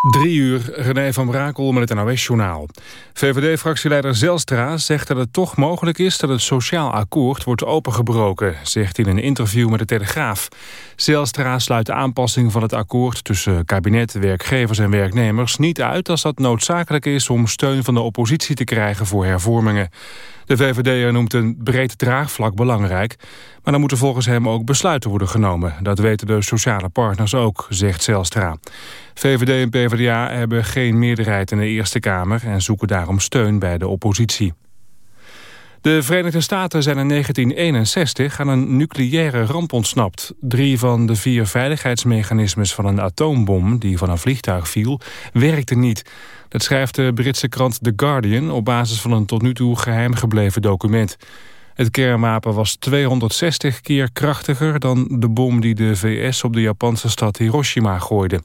Drie uur, René van Brakel met het NOS-journaal. VVD-fractieleider Zelstra zegt dat het toch mogelijk is... dat het sociaal akkoord wordt opengebroken, zegt in een interview met de Telegraaf. Zelstra sluit de aanpassing van het akkoord tussen kabinet, werkgevers en werknemers... niet uit als dat noodzakelijk is om steun van de oppositie te krijgen voor hervormingen. De VVD noemt een breed draagvlak belangrijk... maar dan moeten volgens hem ook besluiten worden genomen. Dat weten de sociale partners ook, zegt Zelstra. VVD en PvdA hebben geen meerderheid in de Eerste Kamer... en zoeken daarom steun bij de oppositie. De Verenigde Staten zijn in 1961 aan een nucleaire ramp ontsnapt. Drie van de vier veiligheidsmechanismes van een atoombom... die van een vliegtuig viel, werkten niet... Dat schrijft de Britse krant The Guardian op basis van een tot nu toe geheim gebleven document. Het kernwapen was 260 keer krachtiger dan de bom die de VS op de Japanse stad Hiroshima gooide.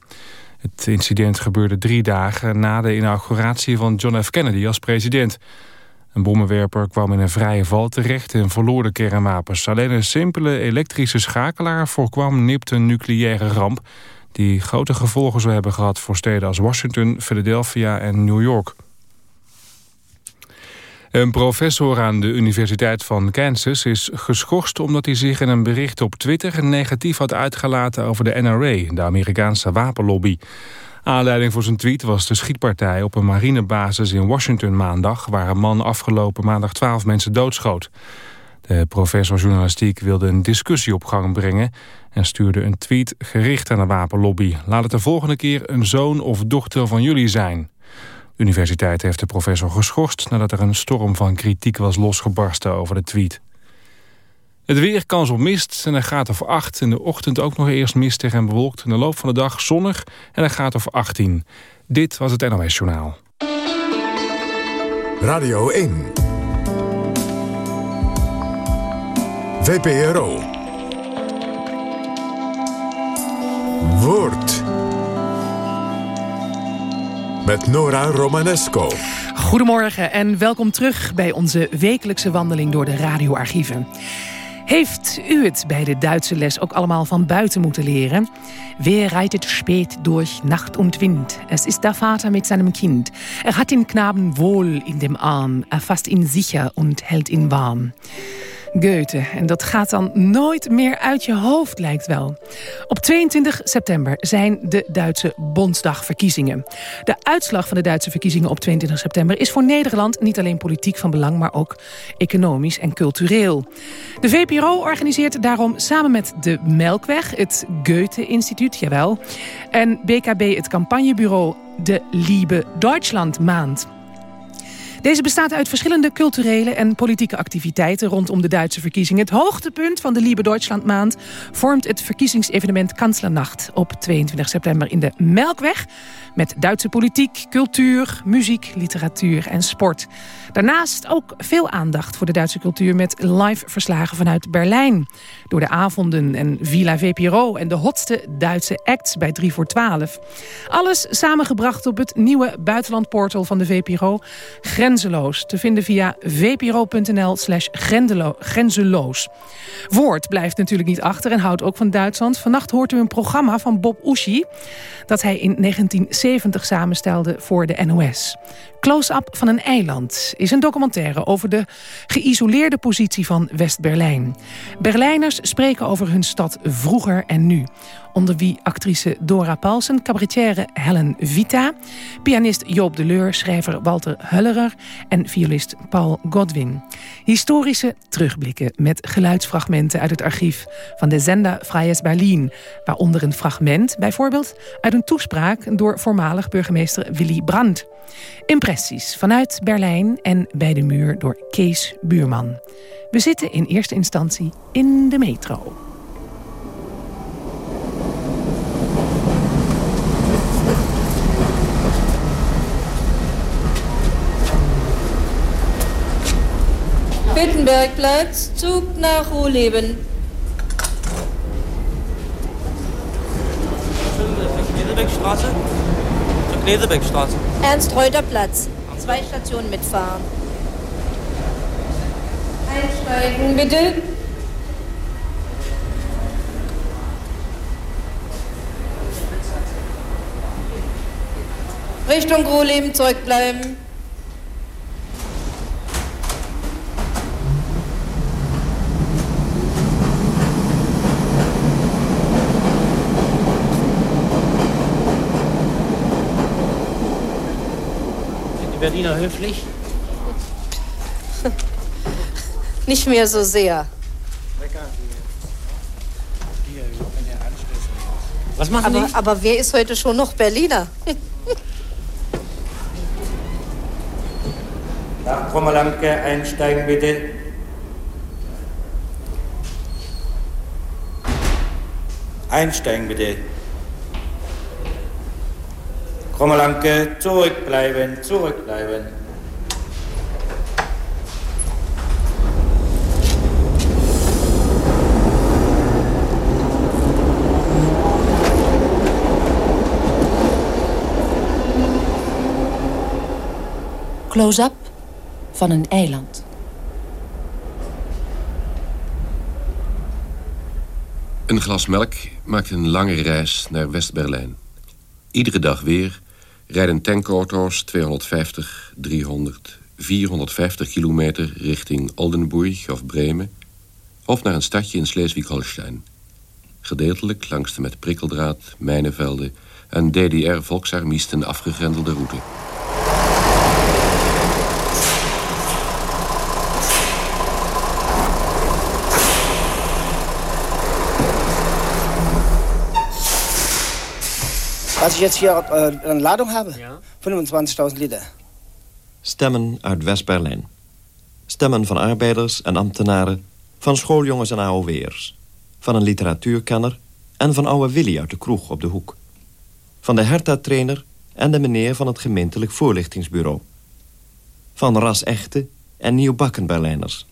Het incident gebeurde drie dagen na de inauguratie van John F. Kennedy als president. Een bommenwerper kwam in een vrije val terecht en verloor de kernwapens. Alleen een simpele elektrische schakelaar voorkwam nipt een nucleaire ramp die grote gevolgen zou hebben gehad voor steden als Washington, Philadelphia en New York. Een professor aan de Universiteit van Kansas is geschorst omdat hij zich in een bericht op Twitter negatief had uitgelaten over de NRA, de Amerikaanse wapenlobby. Aanleiding voor zijn tweet was de schietpartij op een marinebasis in Washington maandag, waar een man afgelopen maandag twaalf mensen doodschoot. De professor journalistiek wilde een discussie op gang brengen en stuurde een tweet gericht aan de wapenlobby. Laat het de volgende keer een zoon of dochter van jullie zijn. De universiteit heeft de professor geschorst nadat er een storm van kritiek was losgebarsten over de tweet. Het weer kans op mist en een gaat of 8. In de ochtend ook nog eerst mistig en bewolkt. In de loop van de dag zonnig en een gaat of 18. Dit was het NOS Journaal. Radio 1. VPRO. Woord. Met Nora Romanesco. Goedemorgen en welkom terug bij onze wekelijkse wandeling door de radioarchieven. Heeft u het bij de Duitse les ook allemaal van buiten moeten leren? Wer reitet spät durch Nacht und Wind? Es ist der Vater mit seinem Kind. Er hat den Knaben wohl in dem Arm. Er fasst ihn sicher und hält ihn warm. Goethe. En dat gaat dan nooit meer uit je hoofd, lijkt wel. Op 22 september zijn de Duitse Bondsdagverkiezingen. De uitslag van de Duitse verkiezingen op 22 september... is voor Nederland niet alleen politiek van belang... maar ook economisch en cultureel. De VPRO organiseert daarom samen met de Melkweg... het Goethe-instituut, jawel... en BKB het campagnebureau de Liebe Deutschland maand. Deze bestaat uit verschillende culturele en politieke activiteiten rondom de Duitse verkiezingen. Het hoogtepunt van de Liebe Deutschland maand vormt het verkiezingsevenement Kanzlernacht op 22 september in de Melkweg. Met Duitse politiek, cultuur, muziek, literatuur en sport. Daarnaast ook veel aandacht voor de Duitse cultuur met live verslagen vanuit Berlijn. Door de avonden en Villa VPRO en de hotste Duitse acts bij 3 voor 12. Alles samengebracht op het nieuwe buitenlandportal van de VPRO, Grenzeloos. Te vinden via vpro.nl slash grenzeloos. Woord blijft natuurlijk niet achter en houdt ook van Duitsland. Vannacht hoort u een programma van Bob Uschi dat hij in 1970 samenstelde voor de NOS. Close-up van een eiland is een documentaire over de geïsoleerde positie van West-Berlijn. Berlijners spreken over hun stad vroeger en nu. Onder wie actrice Dora Paulsen, cabaretière Helen Vita... pianist Joop de Leur, schrijver Walter Hullerer... en violist Paul Godwin. Historische terugblikken met geluidsfragmenten uit het archief... van de Zender Freies Berlin. Waaronder een fragment, bijvoorbeeld uit een toespraak... door voormalig burgemeester Willy Brandt. Impressies vanuit Berlijn en bij de muur door Kees Buurman. We zitten in eerste instantie in de metro. Wittenbergplatz, Zug nach Ruhleben. Knesebeckstraße? Zur Knesebeckstraße. Ernst-Reuter-Platz. Zwei Stationen mitfahren. Einsteigen, bitte. Richtung Ruhleben zurückbleiben. Sind die Berliner höflich? Nicht mehr so sehr. Was machen Aber, die? aber wer ist heute schon noch Berliner? Nach Krommelanke einsteigen bitte. Einsteigen bitte. Krommelanke, zurückbleiben, zurückbleiben. Close-up van een eiland. Een glas melk maakt een lange reis naar West-Berlijn. Iedere dag weer rijden tankauto's 250, 300, 450 kilometer richting Oldenburg of Bremen... of naar een stadje in Schleswig-Holstein. Gedeeltelijk langs de met prikkeldraad, mijnenvelden... en DDR-volksarmiesten afgegrendelde route. Was ich jetzt hier äh, eine Ladung habe, 25.000 Liter. Stemmen uit West-Berlijn. Stemmen van arbeiders en ambtenaren, van schooljongens en AOW'ers. Van een literatuurkenner en van oude Willy uit de kroeg op de hoek. Van de Hertha-trainer en de meneer van het gemeentelijk voorlichtingsbureau. Van ras-echte en nieuwbakken Berlijners.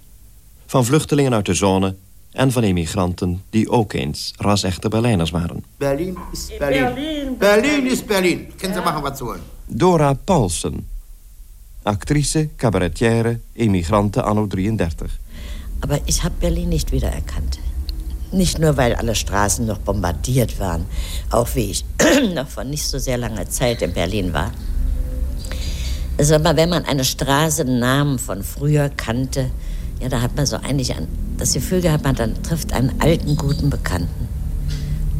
Van vluchtelingen uit de zone en van immigranten die ook eens ras-echte Berlijners waren. Berlin ist Berlin. Berlin, ist Berlin. Können Sie machen, was Sie wollen. Dora Paulsen. Actrice, cabaretière, Immigranten anno 33. Aber ich habe Berlin nicht wiedererkannt. Nicht nur, weil alle Straßen noch bombardiert waren, auch wie ich noch vor nicht so sehr langer Zeit in Berlin war. Sondern wenn man eine Straße, einen Namen von früher kannte, ja, da hat man so eigentlich ein, das Gefühl gehabt, man dann trifft einen alten, guten Bekannten.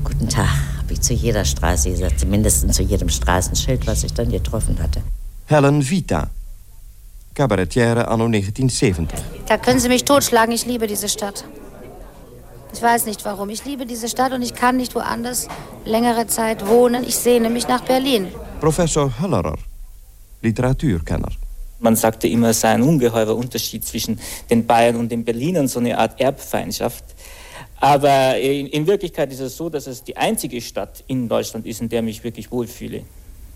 Guten Tag, habe ich zu jeder Straße gesagt, mindestens zu jedem Straßenschild, was ich dann getroffen hatte. Helen Vita. Cabaretière anno 1970. Da können Sie mich totschlagen, ich liebe diese Stadt. Ich weiß nicht warum. Ich liebe diese Stadt und ich kann nicht woanders längere Zeit wohnen. Ich sehne mich nach Berlin. Professor Höllerer. Literatuurkenner. Man sagte immer, es sei ein ungeheurer Unterschied zwischen den Bayern und den Berlinern, so eine Art Erbfeindschaft. Aber in, in Wirklichkeit ist es so, dass es die einzige Stadt in Deutschland ist, in der ich mich wirklich wohlfühle.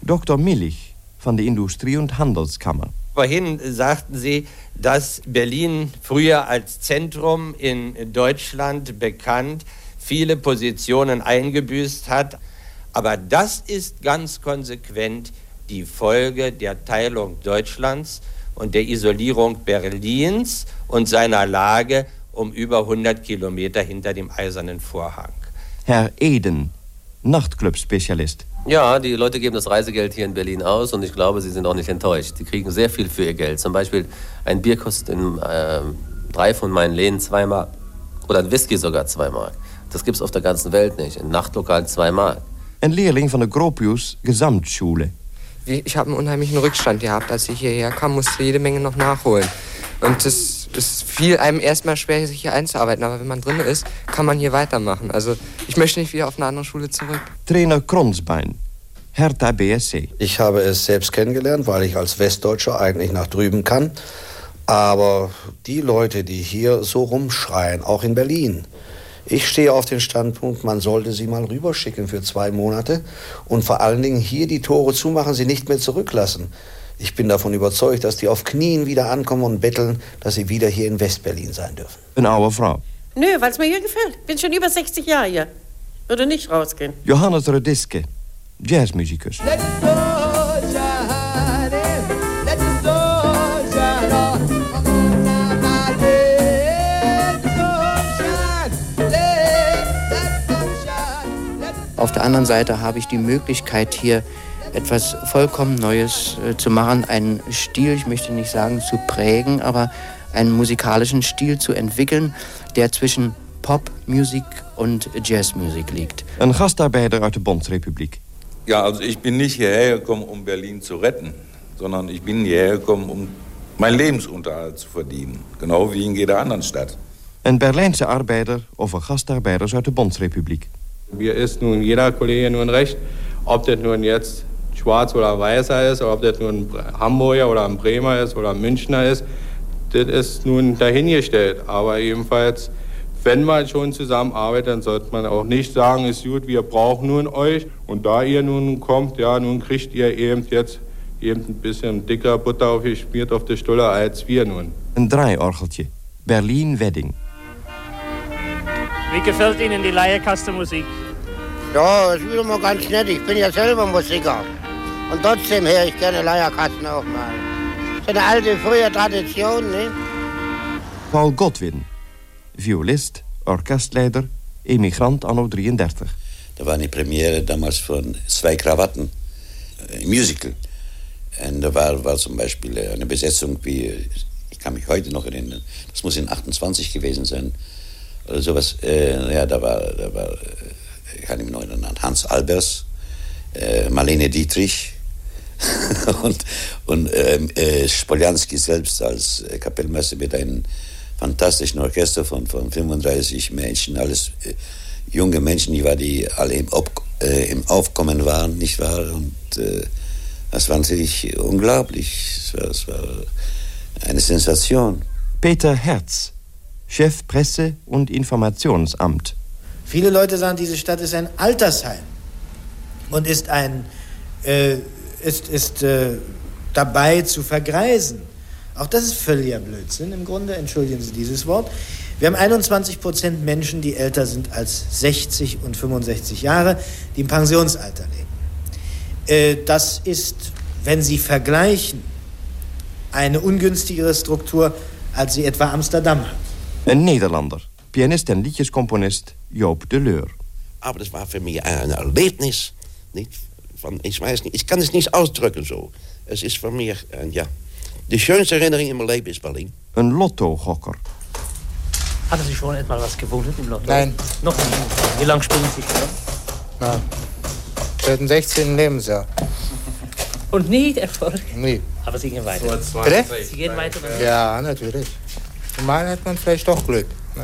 Dr. Millich von der Industrie- und Handelskammer. Vorhin sagten Sie, dass Berlin früher als Zentrum in Deutschland bekannt viele Positionen eingebüßt hat. Aber das ist ganz konsequent die Folge der Teilung Deutschlands und der Isolierung Berlins und seiner Lage um über 100 Kilometer hinter dem Eisernen Vorhang. Herr Eden, Nachtclub-Spezialist. Ja, die Leute geben das Reisegeld hier in Berlin aus und ich glaube, sie sind auch nicht enttäuscht. Die kriegen sehr viel für ihr Geld. Zum Beispiel ein Bier kostet in äh, drei von meinen Läden zwei Mark. Oder ein Whisky sogar zwei Mark. Das gibt es auf der ganzen Welt nicht. In Nachtlokalen zwei Mark. Ein Lehrling von der Gropius Gesamtschule. Ich habe einen unheimlichen Rückstand gehabt, als ich hierher kam, musste jede Menge noch nachholen. Und es, es fiel einem erstmal schwer, sich hier einzuarbeiten, aber wenn man drin ist, kann man hier weitermachen. Also ich möchte nicht wieder auf eine andere Schule zurück. Trainer Kronsbein, Hertha BSC. Ich habe es selbst kennengelernt, weil ich als Westdeutscher eigentlich nach drüben kann. Aber die Leute, die hier so rumschreien, auch in Berlin, ich stehe auf den Standpunkt, man sollte sie mal rüberschicken für zwei Monate und vor allen Dingen hier die Tore zumachen, sie nicht mehr zurücklassen. Ich bin davon überzeugt, dass die auf Knien wieder ankommen und betteln, dass sie wieder hier in Westberlin sein dürfen. Eine oude Frau. Nö, weil es mir hier gefällt. Bin schon über 60 Jahre hier. Würde nicht rausgehen. Johannes Rediske, Jazzmusikus. Auf der anderen Seite habe ich die Möglichkeit, hier etwas vollkommen Neues äh, zu machen, einen Stil, ich möchte nicht sagen zu prägen, aber einen musikalischen Stil zu entwickeln, der zwischen Popmusik und Jazzmusik liegt. Een gastarbeider uit de Bondsrepubliek. Ja, also ich bin nicht hierher gekommen, um Berlin zu retten, sondern ich bin hierher gekommen, um meinen Lebensunterhalt zu verdienen. Genau wie in jeder anderen Stadt. Een Berlijnse arbeider over gastarbeiders uit de Bondsrepubliek. Mir ist nun jeder Kollege nun recht, ob das nun jetzt schwarz oder weißer ist, oder ob das nun ein Hamburger oder ein Bremer ist oder ein Münchner ist, das ist nun dahingestellt. Aber ebenfalls, wenn man schon zusammenarbeitet, dann sollte man auch nicht sagen, ist gut, wir brauchen nun euch. Und da ihr nun kommt, ja, nun kriegt ihr eben jetzt eben ein bisschen dicker Butter aufgeschmiert auf die Stulle als wir nun. Een draaiorgeltje. Berlin Wedding. Wie gefällt Ihnen die Leierkastenmusik? Ja, ist wieder mal ganz nett. Ich bin ja selber Musiker. Und trotzdem höre ich gerne Leierkasten auch mal. Das ist eine alte, frühe Tradition, ne? Paul Godwin. Violist, orkestleider, emigrant anno 33. Da war eine Premiere damals von Zwei Krawatten, ein Musical. Und da war, war zum Beispiel eine Besetzung wie, ich kann mich heute noch erinnern, das muss in 28 gewesen sein, sowas. Äh, ja, da war, da war ich kann mich noch erinnern, Hans Albers, äh, Marlene Dietrich und, und ähm, äh, Spoljanski selbst als äh, Kapellmeister mit einem fantastischen Orchester von, von 35 Menschen, alles äh, junge Menschen, die, war, die alle im, Ob, äh, im Aufkommen waren, nicht wahr? Und äh, das war natürlich unglaublich. Es war, war eine Sensation. Peter Herz, Chef Presse- und Informationsamt. Viele Leute sagen, diese Stadt ist ein Altersheim und ist, ein, äh, ist, ist äh, dabei zu vergreisen. Auch das ist völliger Blödsinn im Grunde, entschuldigen Sie dieses Wort. Wir haben 21 Prozent Menschen, die älter sind als 60 und 65 Jahre, die im Pensionsalter leben. Äh, das ist, wenn Sie vergleichen, eine ungünstigere Struktur, als sie etwa Amsterdam hat. Een Nederlander, pianist en liedjescomponist Joop de Leur. Aber das war für mich ein Erlebnis. Nicht? Von, ich weiß nicht, ich kann es nicht ausdrücken so. Es ist für mich, äh, ja, die schönste Erinnerung in meinem Leben ist Berlin. Een lottogokker. Hatten Sie schon etwa was gewonnen im Lotto? Nein. Noch nie. Wie lange spielen Sie schon? Na, seit dem 16. Lebensjahr. Und nie Erfolg? Nie. Aber Sie gehen weiter. Bitte? Sie gehen weiter? Ja, natürlich. Mal hat man vielleicht doch Glück. Ne?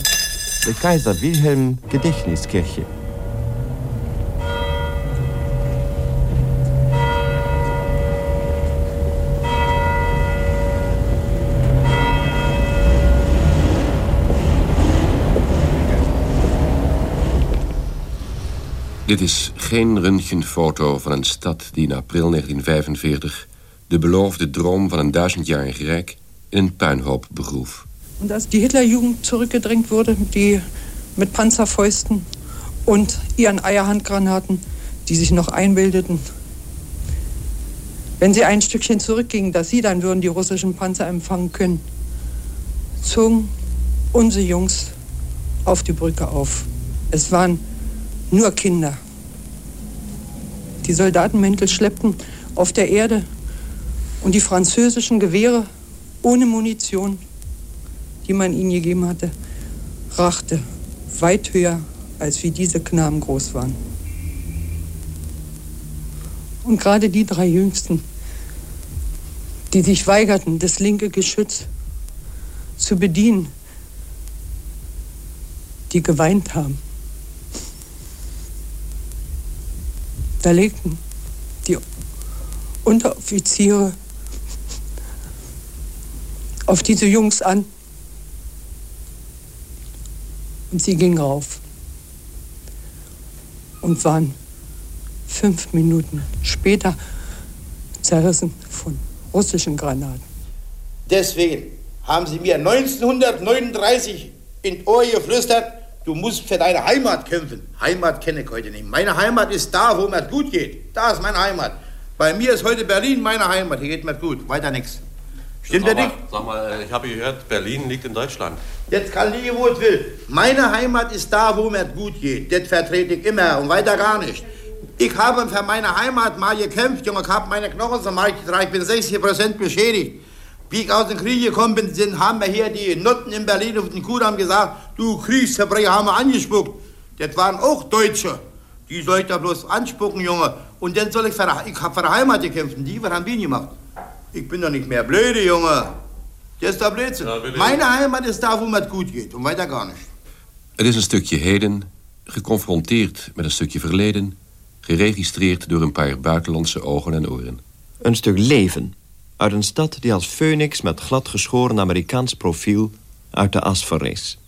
De Kaiser Wilhelm Gedächtniskirche. Dit is geen röntgenfoto van een stad die in april 1945... de beloofde droom van een duizendjarig rijk in een puinhoop begroef. Und als die Hitlerjugend zurückgedrängt wurde, die mit Panzerfäusten und ihren Eierhandgranaten, die sich noch einbildeten, wenn sie ein Stückchen zurückgingen, dass sie dann würden die russischen Panzer empfangen können, zogen unsere Jungs auf die Brücke auf. Es waren nur Kinder. Die Soldatenmäntel schleppten auf der Erde und die französischen Gewehre ohne Munition die man ihnen gegeben hatte, rachte weit höher, als wie diese Knaben groß waren. Und gerade die drei Jüngsten, die sich weigerten, das linke Geschütz zu bedienen, die geweint haben. Da legten die Unteroffiziere auf diese Jungs an und sie ging rauf und waren fünf Minuten später zerrissen von russischen Granaten. Deswegen haben sie mir 1939 in Ohr geflüstert, du musst für deine Heimat kämpfen. Heimat kenne ich heute nicht. Meine Heimat ist da, wo mir gut geht. Da ist meine Heimat. Bei mir ist heute Berlin meine Heimat. Hier geht mir gut. Weiter nichts. Stimmt Sag mal, nicht? Sag mal, ich habe gehört, Berlin liegt in Deutschland. Jetzt kann liegen, wo es will. Meine Heimat ist da, wo mir gut geht. Das vertrete ich immer und weiter gar nicht. Ich habe für meine Heimat mal gekämpft, Junge. Ich habe meine Knochen so mal getragen. Ich bin 60 Prozent beschädigt. Wie ich aus dem Krieg gekommen bin, sind, haben mir hier die Nutten in Berlin auf den Kudamm gesagt, du Kriegsverbrecher haben wir angespuckt. Das waren auch Deutsche. Die soll ich da bloß anspucken, Junge. Und dann soll ich für, ich hab für die Heimat gekämpft. Die, haben die gemacht? Ich bin doch nicht mehr blöde, Junge. Das ist der Blödsinn. Meine Heimat ist da, wo mir es gut geht. Und weiter gar nicht. Het is een stukje heden, geconfronteerd met een stukje verleden, geregistreerd door een paar buitenlandse ogen en oren. Een stuk leven uit een stad die als phoenix met gladgeschoren Amerikaans profiel uit de as verrees.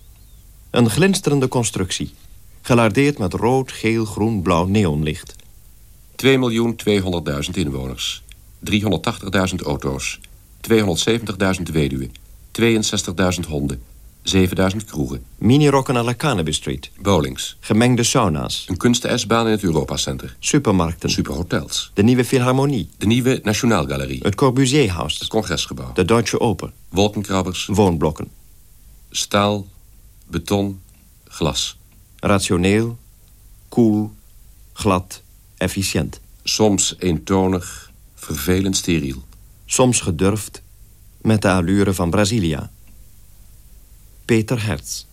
Een glinsterende constructie, gelardeerd met rood, geel, groen, blauw neonlicht. 2.200.000 inwoners, 380.000 auto's, 270.000 weduwen, 62.000 honden, 7.000 kroegen. Mini-rokken à la Cannabis Street. Bowlings. Gemengde sauna's. Een kunstijsbaan in het Europacenter. Supermarkten. Superhotels. De nieuwe Philharmonie. De nieuwe Nationaalgalerie. Het Corbusierhaus. Het Congresgebouw. De Deutsche Oper. Wolkenkrabbers. Woonblokken. Staal, beton, glas. Rationeel, koel, glad, efficiënt. Soms eentonig, vervelend steriel. Soms gedurfd, met de allure van Brasilia. Peter Herz.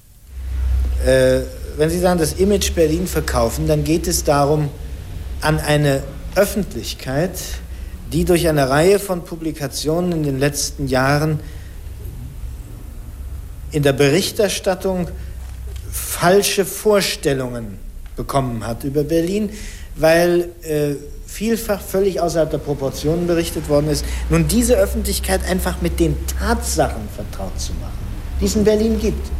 Äh, wenn Sie sagen, das Image Berlin verkaufen, dann geht es darum, an eine Öffentlichkeit, die durch eine Reihe von Publikationen in den letzten Jahren in der Berichterstattung falsche Vorstellungen bekommen hat über Berlin, weil äh, vielfach völlig außerhalb der Proportionen berichtet worden ist. Nun diese Öffentlichkeit einfach mit den Tatsachen vertraut zu machen, die es in Berlin gibt.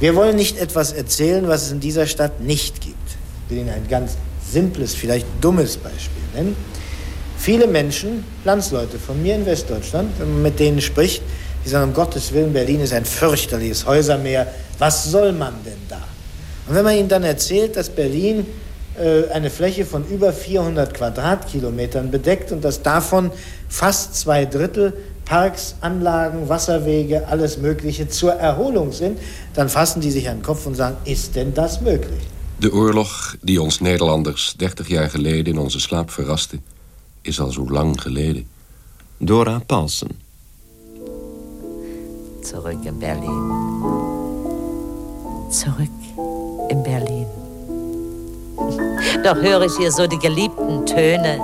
Wir wollen nicht etwas erzählen, was es in dieser Stadt nicht gibt. Ich will Ihnen ein ganz simples, vielleicht dummes Beispiel nennen. Viele Menschen, Landsleute von mir in Westdeutschland, wenn man mit denen spricht, die sagen, um Gottes Willen, Berlin ist ein fürchterliches Häusermeer. Was soll man denn da? Und wenn man ihnen dann erzählt, dass Berlin eine Fläche von über 400 Quadratkilometern bedeckt und dass davon fast zwei Drittel Parks, Anlagen, Wasserwege, alles Mögliche zur Erholung sind, dann fassen die sich an den Kopf und sagen, ist denn das möglich? De oorlog die ons Nederlanders 30 jaar geleden in onze slaap verraste, is al zo lang geleden. Dora Paulsen. Zurück in Berlin. Zurück in Berlin. Doch höre ich hier so die geliebten Töne.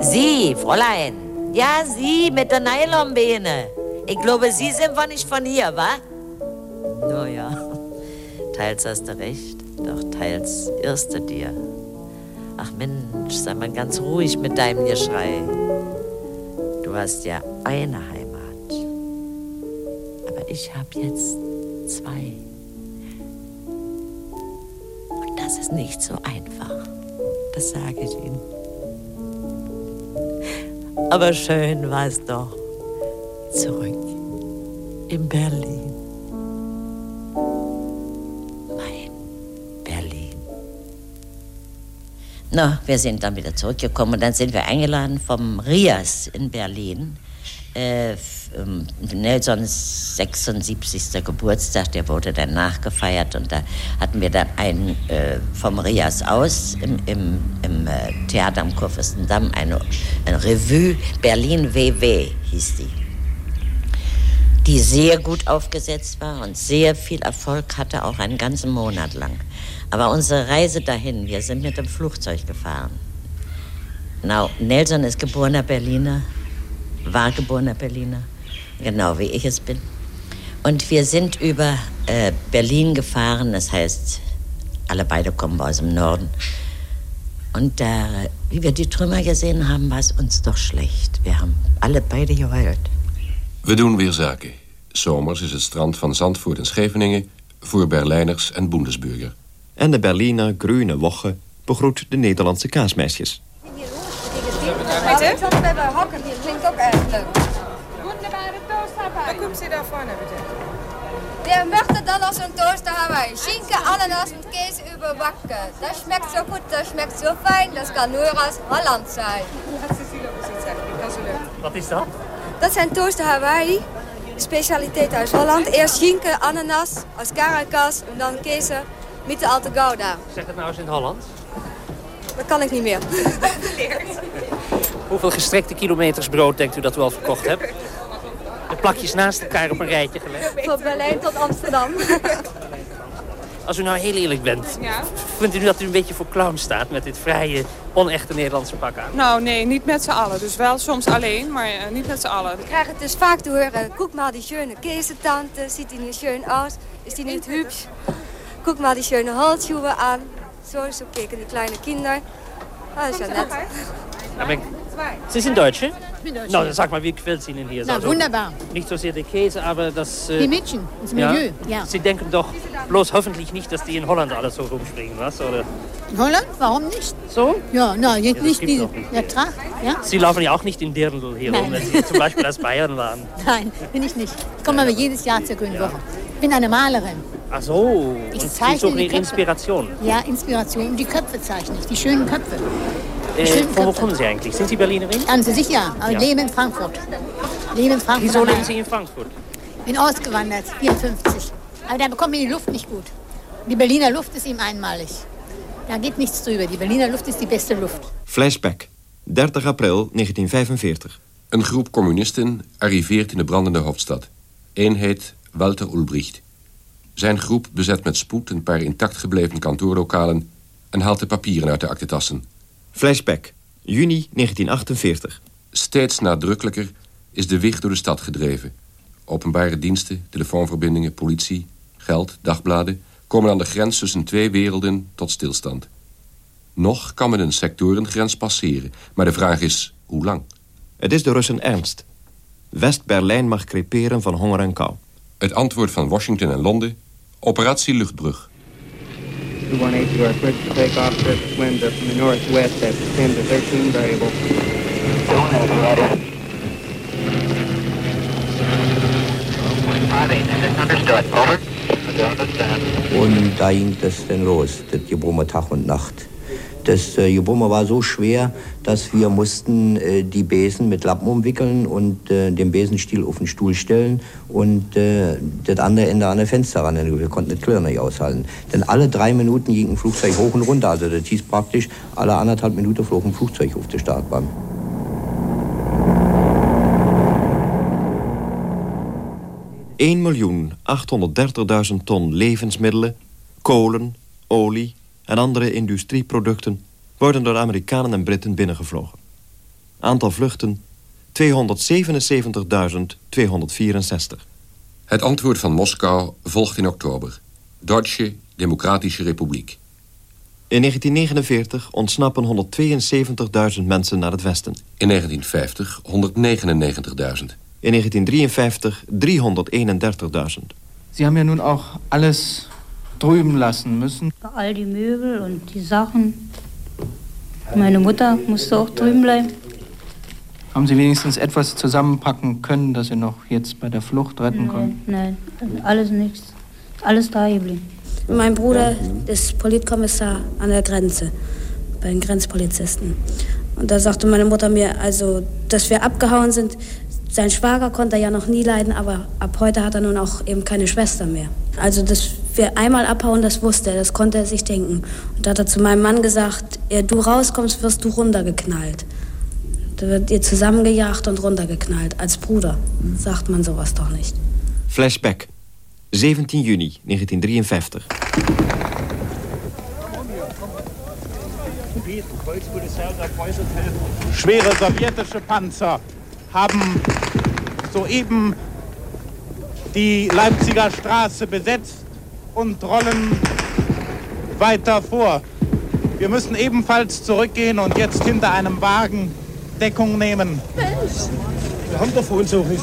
Sie, Fräulein. Ja, Sie mit der Nylonbeine. Ich glaube, Sie sind wohl nicht von hier, wa? Nur ja, teils hast du recht, doch teils irrst du dir. Ach Mensch, sei mal ganz ruhig mit deinem Geschrei. Du hast ja eine Heimat. Aber ich hab jetzt zwei. Das ist nicht so einfach. Das sage ich Ihnen. Aber schön war es doch. Zurück in Berlin. Mein Berlin. Na, wir sind dann wieder zurückgekommen und dann sind wir eingeladen vom Rias in Berlin. Äh, ähm, Nelsons 76. Geburtstag, der wurde dann nachgefeiert und da hatten wir dann einen äh, vom Rias aus im, im, im äh, Theater am Kurfürstendamm, eine, eine Revue Berlin WW hieß die die sehr gut aufgesetzt war und sehr viel Erfolg hatte, auch einen ganzen Monat lang. Aber unsere Reise dahin, wir sind mit dem Flugzeug gefahren. Now, Nelson ist geborener Berliner, war geborener Berliner, genau wie ich es bin. Und wir sind über äh, Berlin gefahren, das heißt, alle beide kommen aus dem Norden. Und äh, wie wir die Trümmer gesehen haben, war es uns doch schlecht. Wir haben alle beide geheult. We doen weer zaken. Zomers is het strand van Zandvoort en Scheveningen voor Berlijners en Bundesburger. En de Berliner Grüne Woche begroet de Nederlandse kaasmeisjes. Bitte? Auch erst Wunderbare Toast Da kommt sie da vorne, bitte. Der möchte dann noch so einen Toaster Hawaii. Schinken, Ananas und Käse überbacken. Das schmeckt so gut, das schmeckt so fein, das kann nur aus Holland sein. Wat is dat? Dat zijn toast Hawaii. Specialiteit uit Holland. Eerst schinken, ananas, als carakas en dan kezen met de alte gouda. Zeg het nou eens in het Holland. Dat kan ik niet meer. Hoeveel gestrekte kilometers brood denkt u dat u al verkocht hebt? De plakjes naast elkaar op een rijtje gelegd. Van Berlijn tot Amsterdam. Als u nou heel eerlijk bent, vindt u dat u een beetje voor clown staat met dit vrije, onechte Nederlandse pak aan? Nou, nee, niet met z'n allen. Dus wel soms alleen, maar uh, niet met z'n allen. Ik krijg het dus vaak te horen. Guck mal die schöne Käsetante. Ziet die niet schön aus? Is die niet hübsch? Guck mal die schöne Holzschuhe so kijken die kleine Kinder. Ah, das ist ja nett. Aber Sie sind Deutsche? Ich bin Deutsche. Dann sag mal, wie gefällt es Ihnen hier? Na, wunderbar. Nicht so sehr der Käse, aber das... Äh, Die Mädchen, das Milieu, ja. Sie denken doch bloß hoffentlich nicht, dass die in Holland alles so rumspringen, was? Oder? In Holland? Warum nicht? So? Ja, na, jetzt das nicht die. nicht. Ja, klar. Ja? Sie laufen ja auch nicht in Dirndl hier rum, Nein. wenn Sie zum Beispiel aus Bayern waren. Nein, bin ich nicht. Ich komme aber jedes Jahr zur Grünen Woche. Ich bin eine Malerin. Ach so, Ich zeichne die Köpfe. Inspiration. Ja, Inspiration. Und die Köpfe zeichne ich, die schönen Köpfe. Die Äh, schönen von wo Köpfe. kommen Sie eigentlich? Sind Sie Berlinerin? An sich ja, aber Ja. in Frankfurt. Lebe in Frankfurt. Wieso leben. Sie in Frankfurt? Bin ausgewandert, 54. Aber da bekommt man die Luft nicht gut. Die Berliner Luft ist ihm einmalig. Da geht nichts drüber. Die Berliner Luft ist die beste Luft. Flashback, 30 april 1945. Een groep communisten arriveert in de brandende hoofdstad. Eén heet Walter Ulbricht. Zijn groep bezet met spoed een paar intact gebleven kantoorlokalen... en haalt de papieren uit de aktetassen. Flashback, juni 1948. Steeds nadrukkelijker is de wicht door de stad gedreven. Openbare diensten, telefoonverbindingen, politie, geld, dagbladen... komen aan de grens tussen twee werelden tot stilstand. Nog kan men een sectorengrens passeren, maar de vraag is hoe lang? Het is de Russen ernst. West-Berlijn mag creperen van honger en kou. Het antwoord van Washington en Londen, operatie Luchtbrug. 218, you are to take off this wind from the northwest at 10 to 13 variable. Understood. Over. Und da ging das dann los, das Gebrummer Tag und Nacht. Das äh, Gebrummer war so schwer, dass wir mussten äh, die Besen mit Lappen umwickeln und äh, den Besenstiel auf den Stuhl stellen und äh, das andere Ende an der Fenster ran. Denn Wir konnten das Klirren nicht aushalten. Denn alle drei Minuten ging ein Flugzeug hoch und runter. Also das hieß praktisch, alle anderthalb Minuten flog ein Flugzeug auf die Startbahn. Miljoen 830.000 ton levensmiddelen, kolen, olie en andere industrieproducten worden door Amerikanen en Britten binnengevlogen. Aantal vluchten 277.264. Het antwoord van Moskou volgt in oktober. Deutsche Democratische Republiek. In 1949 ontsnappen 172.000 mensen naar het westen. In 1950 199.000. In 1953 331.000. Sie haben ja nun auch alles drüben lassen müssen. All die Möbel und die Sachen. Meine Mutter musste auch drüben bleiben. Haben Sie wenigstens etwas zusammenpacken können, das Sie noch jetzt bei der Flucht retten konnten? Nein, alles nichts. Alles da geblieben. Mein Bruder ist Politkommissar an der Grenze, bei den Grenzpolizisten. Und da sagte meine Mutter mir, also, dass wir abgehauen sind. Sein Schwager konnte er ja noch nie leiden, aber ab heute hat er nun auch eben keine Schwester mehr. Also, dass wir einmal abhauen, das wusste er, das konnte er sich denken. Und da hat er zu meinem Mann gesagt, ehe du rauskommst, wirst du runtergeknallt. Da wird ihr zusammengejagt und runtergeknallt. Als Bruder sagt man sowas doch nicht. Flashback, 17 juni 1953. Schwere sowjetische Panzer haben soeben die Leipziger Straße besetzt und rollen weiter vor. Wir müssen ebenfalls zurückgehen und jetzt hinter einem Wagen Deckung nehmen. Wir haben doch vor uns auch nicht.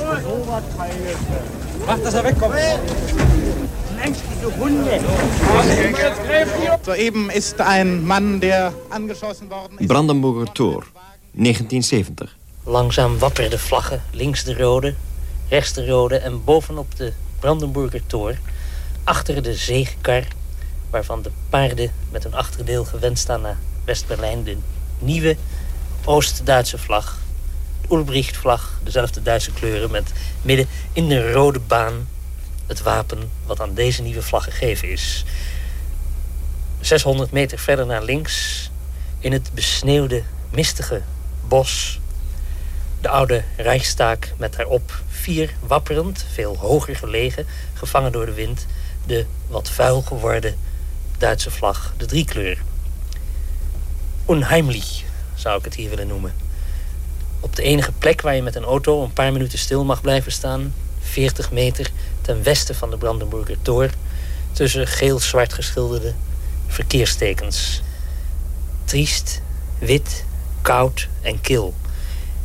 Mach, dass er wegkommt. Mensch, diese Hunde. Soeben ist ein Mann, der angeschossen worden ist. Brandenburger Tor, 1970. Langzaam wapperden vlaggen, links de rode, rechts de rode... en bovenop de Brandenburger Tor, achter de zegekar... waarvan de paarden met hun achterdeel gewend staan naar West-Berlijn... de nieuwe Oost-Duitse vlag, de Ulbricht-vlag, dezelfde Duitse kleuren... met midden in de rode baan het wapen wat aan deze nieuwe vlag gegeven is. 600 meter verder naar links, in het besneeuwde, mistige bos... de oude Rijkstaak met daarop vier wapperend, veel hoger gelegen... gevangen door de wind, de wat vuil geworden Duitse vlag, de driekleur. Unheimlich zou ik het hier willen noemen. Op de enige plek waar je met een auto een paar minuten stil mag blijven staan, 40 meter ten westen van de Brandenburger Tor, tussen geel-zwart geschilderde verkeerstekens. Triest, wit, koud en kil.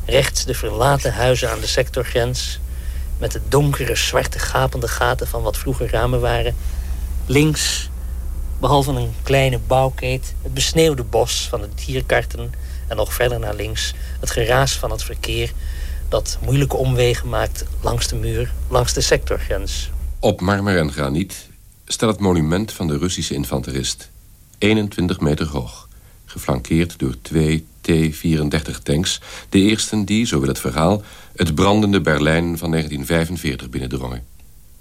Rechts de verlaten huizen aan de sectorgrens, met de donkere, zwarte, gapende gaten van wat vroeger ramen waren. Links, behalve een kleine bouwkeet, het besneeuwde bos van de dierkarten en nog verder naar links het geraas van het verkeer dat moeilijke omwegen maakt langs de muur, langs de sectorgrens. Op marmer en graniet staat het monument van de Russische infanterist. 21 meter hoog, geflankeerd door twee T-34 tanks. De eerste die, zo wil het verhaal, het brandende Berlijn van 1945 binnendrongen.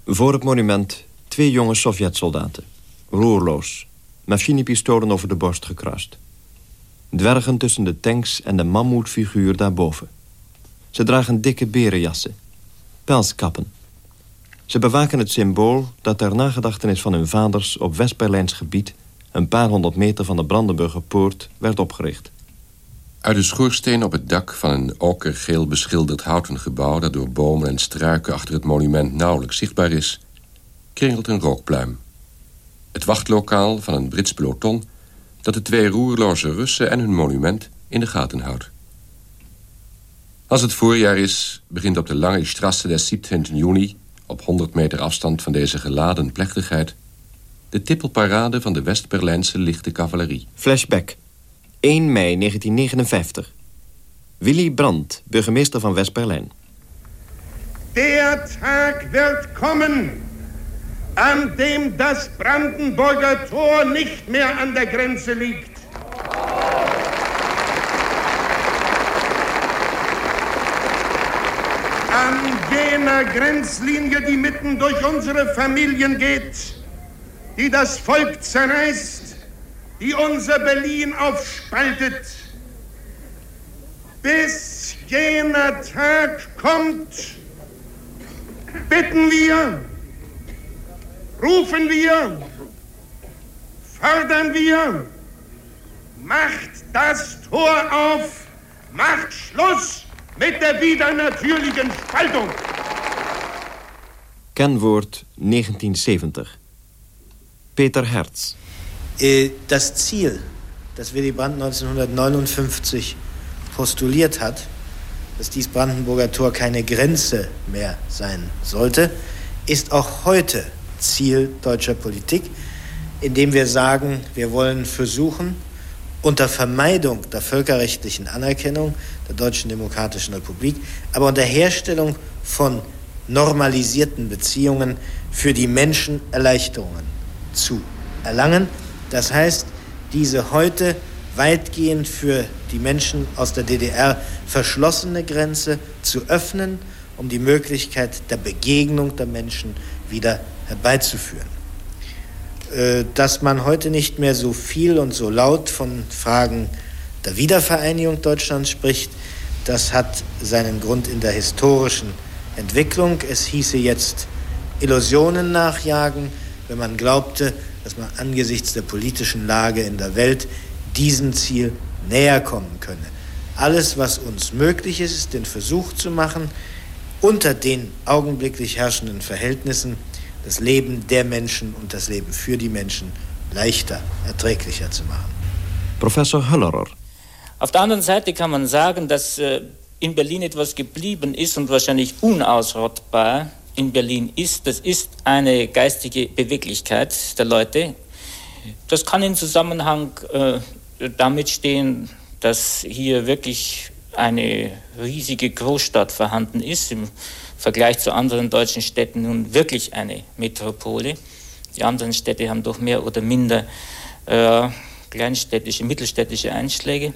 Voor het monument twee jonge Sovjet-soldaten. Roerloos, machinepistolen over de borst gekrast. Dwergen tussen de tanks en de mammoetfiguur daarboven. Ze dragen dikke berenjassen, pelskappen. Ze bewaken het symbool dat ter nagedachtenis van hun vaders... op West-Berlijns gebied, een paar honderd meter van de Brandenburger Poort, werd opgericht. Uit de schoorsteen op het dak van een okergeel beschilderd houten gebouw... dat door bomen en struiken achter het monument nauwelijks zichtbaar is... kringelt een rookpluim. Het wachtlokaal van een Brits peloton... dat de twee roerloze Russen en hun monument in de gaten houdt. Als het voorjaar is, begint op de lange Strasse des 17 juni... op 100 meter afstand van deze geladen plechtigheid... de tippelparade van de West-Berlijnse lichte cavalerie. Flashback. 1 mei 1959. Willy Brandt, burgemeester van West-Berlijn. Der Tag wird kommen, an dem das Brandenburger Tor nicht mehr an der Grenze liegt. An jener Grenzlinie, die mitten durch unsere Familien geht, die das Volk zerreißt, die unser Berlin aufspaltet. Bis jener Tag kommt, bitten wir, rufen wir, fordern wir, macht das Tor auf, macht Schluss mit der wieder natürlichen Spaltung. Kenwoord 1970. Peter Herz. Äh, das Ziel, das Willy Brandt 1959 postuliert hat, dass dies Brandenburger Tor keine Grenze mehr sein sollte, ist auch heute Ziel deutscher Politik, indem wir sagen, wir wollen versuchen, unter Vermeidung der völkerrechtlichen Anerkennung der Deutschen Demokratischen Republik, aber unter Herstellung von normalisierten Beziehungen für die Menschen Erleichterungen zu erlangen. Das heißt, diese heute weitgehend für die Menschen aus der DDR verschlossene Grenze zu öffnen, um die Möglichkeit der Begegnung der Menschen wieder herbeizuführen. Äh, dass man heute nicht mehr so viel und so laut von Fragen der Wiedervereinigung Deutschlands spricht, das hat seinen Grund in der historischen Entwicklung. Es hieße jetzt Illusionen nachjagen, wenn man glaubte, dass man angesichts der politischen Lage in der Welt diesem Ziel näher kommen könne. Alles, was uns möglich ist, ist den Versuch zu machen, unter den augenblicklich herrschenden Verhältnissen das Leben der Menschen und das Leben für die Menschen leichter, erträglicher zu machen. Professor Höllerer. Auf der anderen Seite kann man sagen, dass äh, in Berlin etwas geblieben ist und wahrscheinlich unausrottbar in Berlin ist. Das ist eine geistige Beweglichkeit der Leute. Das kann in Zusammenhang äh, damit stehen, dass hier wirklich eine riesige Großstadt vorhanden ist. Im Vergleich zu anderen deutschen Städten nun wirklich eine Metropole. Die anderen Städte haben doch mehr oder minder äh, kleinstädtische, mittelstädtische Einschläge.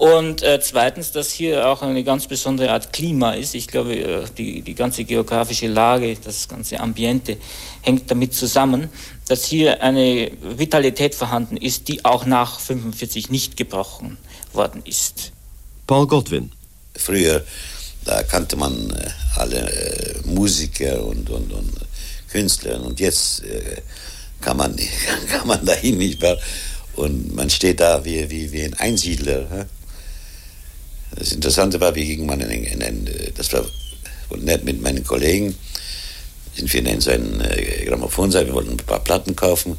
Und äh, zweitens, dass hier auch eine ganz besondere Art Klima ist. Ich glaube, äh, die, die ganze geografische Lage, das ganze Ambiente hängt damit zusammen, dass hier eine Vitalität vorhanden ist, die auch nach 45 nicht gebrochen worden ist. Paul Godwin. Früher, da kannte man äh, alle äh, Musiker und, und, und Künstler und jetzt kann, man, kann man dahin nicht mehr und man steht da wie, wie, wie ein Einsiedler. Das Interessante war, wir gingen mal in, in, in das war nett mit meinen Kollegen, sind wir in seinen äh, Grammophonsaal, wir wollten ein paar Platten kaufen.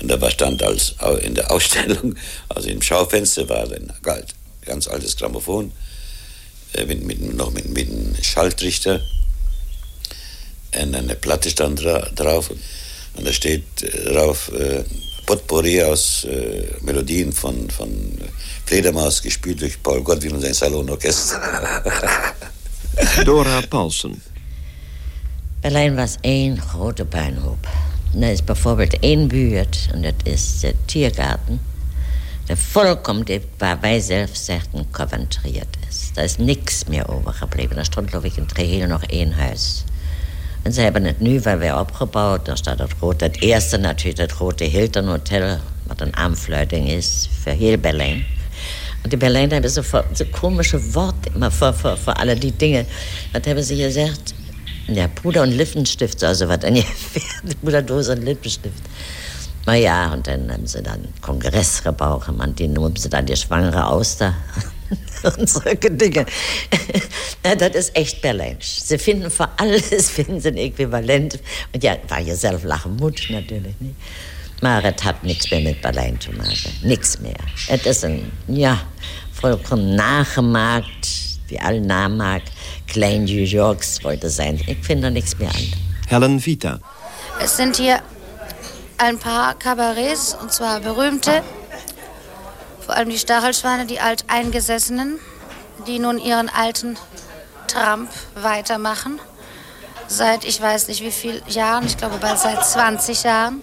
Und da stand als in der Ausstellung, also im Schaufenster, war ein ganz altes Grammophon, äh, mit, mit, noch mit, mit einem Schaltrichter. Und eine Platte stand dra drauf. Und da steht äh, drauf äh, Potpourri aus äh, Melodien von, von Fledermaus, gespielt durch Paul Godwin und sein Salonorchester. Dora Paulsen. Berlijn was één grote puinhoop. Er is bijvoorbeeld één buurt, en dat is de Tiergarten, der vollkommen, waar wij zelf zeggen, conventriert is. Daar is niks meer overgebleven. Er stond, geloof ik, in Treheel nog één huis. En ze hebben het nu wel weer opgebouwd. Daar staat het grote, het eerste natuurlijk, het grote Hilton Hotel, wat een aanfluiting is voor heel Berlijn. Und die Berliner hebben so, so komische Worte immer für, für, für alle die Dinge. Was haben sie gesagt? Ja, Puder und Lippenstift, also was dann Puderdose und Lippenstift. Naja, und dann haben sie dann Kongress man, die nehmen sie dann die schwangere Auster und solche Dinge. ja, das ist echt berlinsch. Sie finden für alles, finden sie ein Äquivalent. Und ja, war ja selbst lachen Mut natürlich nicht. Marit hat nichts mehr mit Berlin zu machen. Nichts mehr. Es ist ein, ja, vollkommen nachgemacht, wie alle Nachmarkt. Klein New Yorks wollte sein. Ich finde da nichts mehr an. Helen Vita. Es sind hier ein paar Kabarets, und zwar berühmte. Vor allem die Stachelschweine, die Alteingesessenen, die nun ihren alten Trump weitermachen. Seit ich weiß nicht wie vielen Jahren, ich glaube bald seit 20 Jahren.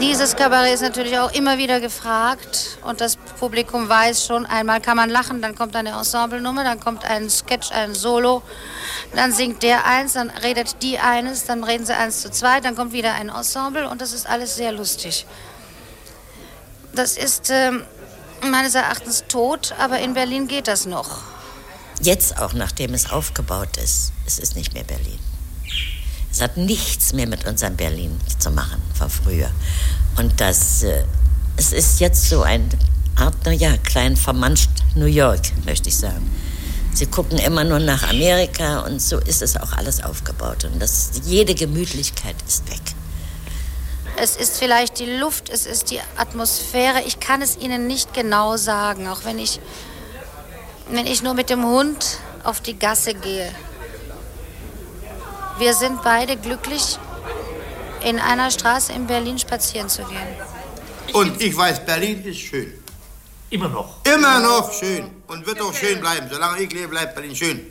Dieses Kabarett ist natürlich auch immer wieder gefragt und das Publikum weiß schon, einmal kann man lachen, dann kommt eine Ensemblenummer, dann kommt ein Sketch, ein Solo, dann singt der eins, dann redet die eines, dann reden sie eins zu zweit, dann kommt wieder ein Ensemble und das ist alles sehr lustig. Das ist äh, meines Erachtens tot, aber in Berlin geht das noch. Jetzt auch, nachdem es aufgebaut ist, es ist nicht mehr Berlin. Es hat nichts mehr mit unserem Berlin zu machen von früher. Und das, äh, es ist jetzt so eine Art, naja, klein vermanscht New York, möchte ich sagen. Sie gucken immer nur nach Amerika und so ist es auch alles aufgebaut. Und das, jede Gemütlichkeit ist weg. Es ist vielleicht die Luft, es ist die Atmosphäre. Ich kann es Ihnen nicht genau sagen, auch wenn ich, wenn ich nur mit dem Hund auf die Gasse gehe. Wir sind beide glücklich, in einer Straße in Berlin spazieren zu gehen. Und ich weiß, Berlin ist schön. Immer noch. Immer noch schön. Und wird auch schön bleiben. Solange ich lebe, bleibt Berlin schön.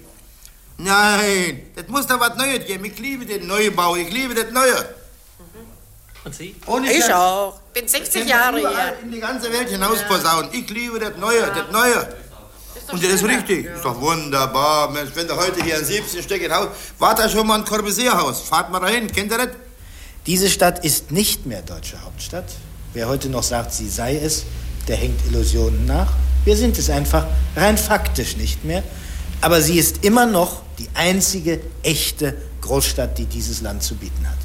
Nein, das muss doch was Neues geben. Ich liebe den Neubau, ich liebe das Neue. Und Sie? Ohne Ich Scherz. auch. Bin 60 Jahre hier. in die ganze Welt hinaus posaunen. Ich liebe das Neue, das Neue. Und das ist richtig. Ist doch wunderbar. Mensch, wenn du heute hier ein 17 Stück Haus... War da schon mal ein Corbusier-Haus? Fahrt mal dahin, kennt ihr das? Diese Stadt ist nicht mehr deutsche Hauptstadt. Wer heute noch sagt, sie sei es, der hängt Illusionen nach. Wir sind es einfach rein faktisch nicht mehr. Aber sie ist immer noch die einzige echte Großstadt, die dieses Land zu bieten hat.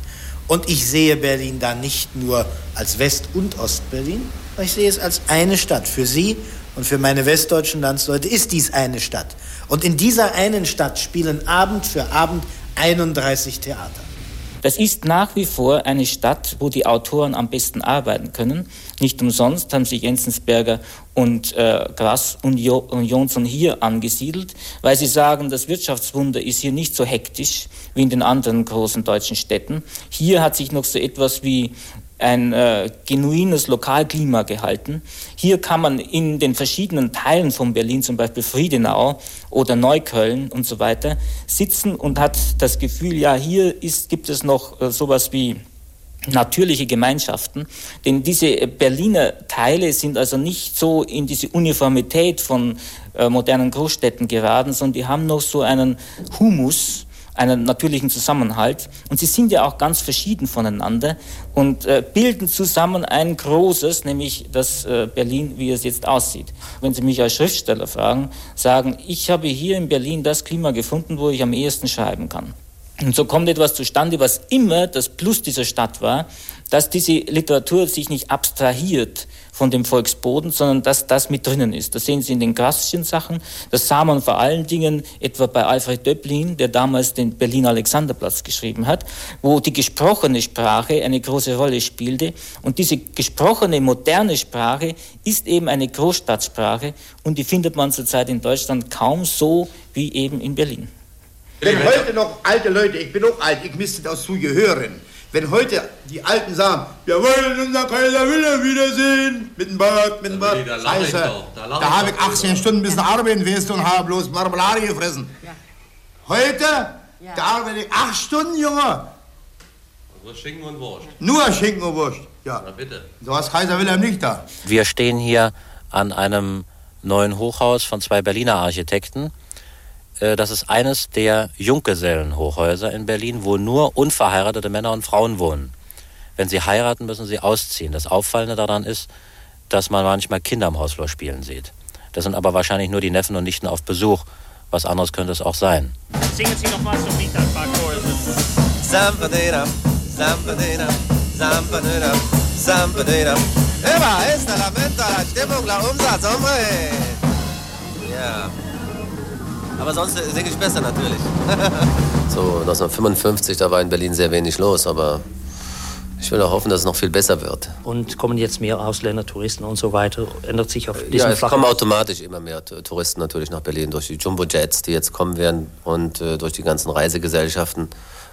Und ich sehe Berlin da nicht nur als West- und Ostberlin, ich sehe es als eine Stadt. Für Sie und für meine westdeutschen Landsleute ist dies eine Stadt. Und in dieser einen Stadt spielen Abend für Abend 31 Theater. Das ist nach wie vor eine Stadt, wo die Autoren am besten arbeiten können. Nicht umsonst haben sich Jensensberger und äh, Grass und, jo und Jonsson hier angesiedelt, weil sie sagen, das Wirtschaftswunder ist hier nicht so hektisch wie in den anderen großen deutschen Städten. Hier hat sich noch so etwas wie ein äh, genuines Lokalklima gehalten. Hier kann man in den verschiedenen Teilen von Berlin, zum Beispiel Friedenau oder Neukölln und so weiter, sitzen und hat das Gefühl, ja, hier ist, gibt es noch äh, sowas wie natürliche Gemeinschaften. Denn diese Berliner Teile sind also nicht so in diese Uniformität von äh, modernen Großstädten geraten, sondern die haben noch so einen Humus, einen natürlichen Zusammenhalt. Und sie sind ja auch ganz verschieden voneinander und äh, bilden zusammen ein großes, nämlich das äh, Berlin, wie es jetzt aussieht. Wenn Sie mich als Schriftsteller fragen, sagen, ich habe hier in Berlin das Klima gefunden, wo ich am ehesten schreiben kann. Und so kommt etwas zustande, was immer das Plus dieser Stadt war, dass diese Literatur sich nicht abstrahiert von dem Volksboden, sondern dass das mit drinnen ist. Das sehen Sie in den klassischen Sachen. Das sah man vor allen Dingen etwa bei Alfred Döblin, der damals den Berliner Alexanderplatz geschrieben hat, wo die gesprochene Sprache eine große Rolle spielte. Und diese gesprochene moderne Sprache ist eben eine Großstadtsprache und die findet man zurzeit in Deutschland kaum so wie eben in Berlin. Wenn heute noch alte Leute, ich bin auch alt, ich müsste dazu gehören, wenn heute die Alten sagen, wir wollen unser Kaiser Wille wiedersehen, mit dem Bart, mit dem Bart, Scheiße, da, da habe ich 18 Stunden bis nach arbeiten gewesen und habe bloß Marmelade gefressen. Ja. Heute, ja. da arbeite ich 8 Stunden, Junge. Nur Schinken und Wurst. Nur Schinken und Wurst, ja. Na bitte. So was Kaiser Wilhelm nicht da. Wir stehen hier an einem neuen Hochhaus von zwei Berliner Architekten. Äh, das ist eines der Junggesellenhochhäuser in Berlin, wo nur unverheiratete Männer und Frauen wohnen. Wenn sie heiraten, müssen sie ausziehen. Das Auffallende daran ist, dass man manchmal Kinder am Hausflur spielen sieht. Das sind aber wahrscheinlich nur die Neffen und Nichten auf Besuch. Was anderes könnte es auch sein. Singen Sie noch mal so mit ein paar Choruses. Zampadera, zampadera, zampadera, zampadera. Eva, es la lamento, la Stimmung, la Umsatz, hombre. Ja. Aber sonst singe ich besser natürlich. so, 1955, da war in Berlin sehr wenig los, aber ich will auch hoffen, dass es noch viel besser wird. Und kommen jetzt mehr Ausländer, Touristen und so weiter? Ändert sich auf diesem Ja, es kommen automatisch immer mehr Touristen natürlich nach Berlin durch die Jumbo-Jets, die jetzt kommen werden und äh, durch die ganzen Reisegesellschaften.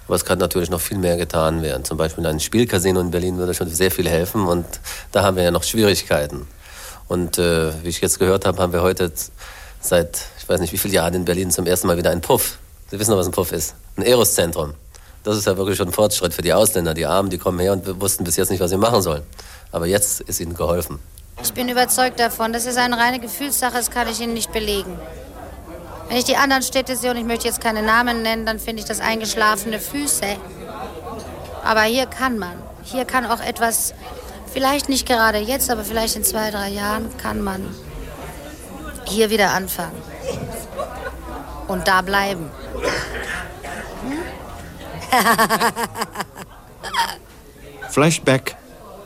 Aber es kann natürlich noch viel mehr getan werden. Zum Beispiel ein Spielcasino in Berlin würde schon sehr viel helfen und da haben wir ja noch Schwierigkeiten. Und äh, wie ich jetzt gehört habe, haben wir heute seit ich weiß nicht wie viele Jahre in Berlin zum ersten Mal wieder ein Puff. Sie wissen doch, was ein Puff ist. Ein Eros-Zentrum. Das ist ja wirklich schon ein Fortschritt für die Ausländer. Die Armen, die kommen her und wussten bis jetzt nicht, was sie machen sollen. Aber jetzt ist ihnen geholfen. Ich bin überzeugt davon. Das ist eine reine Gefühlssache, das kann ich Ihnen nicht belegen. Wenn ich die anderen Städte sehe, und ich möchte jetzt keine Namen nennen, dann finde ich das eingeschlafene Füße. Aber hier kann man. Hier kann auch etwas, vielleicht nicht gerade jetzt, aber vielleicht in zwei, drei Jahren, kann man hier wieder anfangen und da bleiben. Flashback,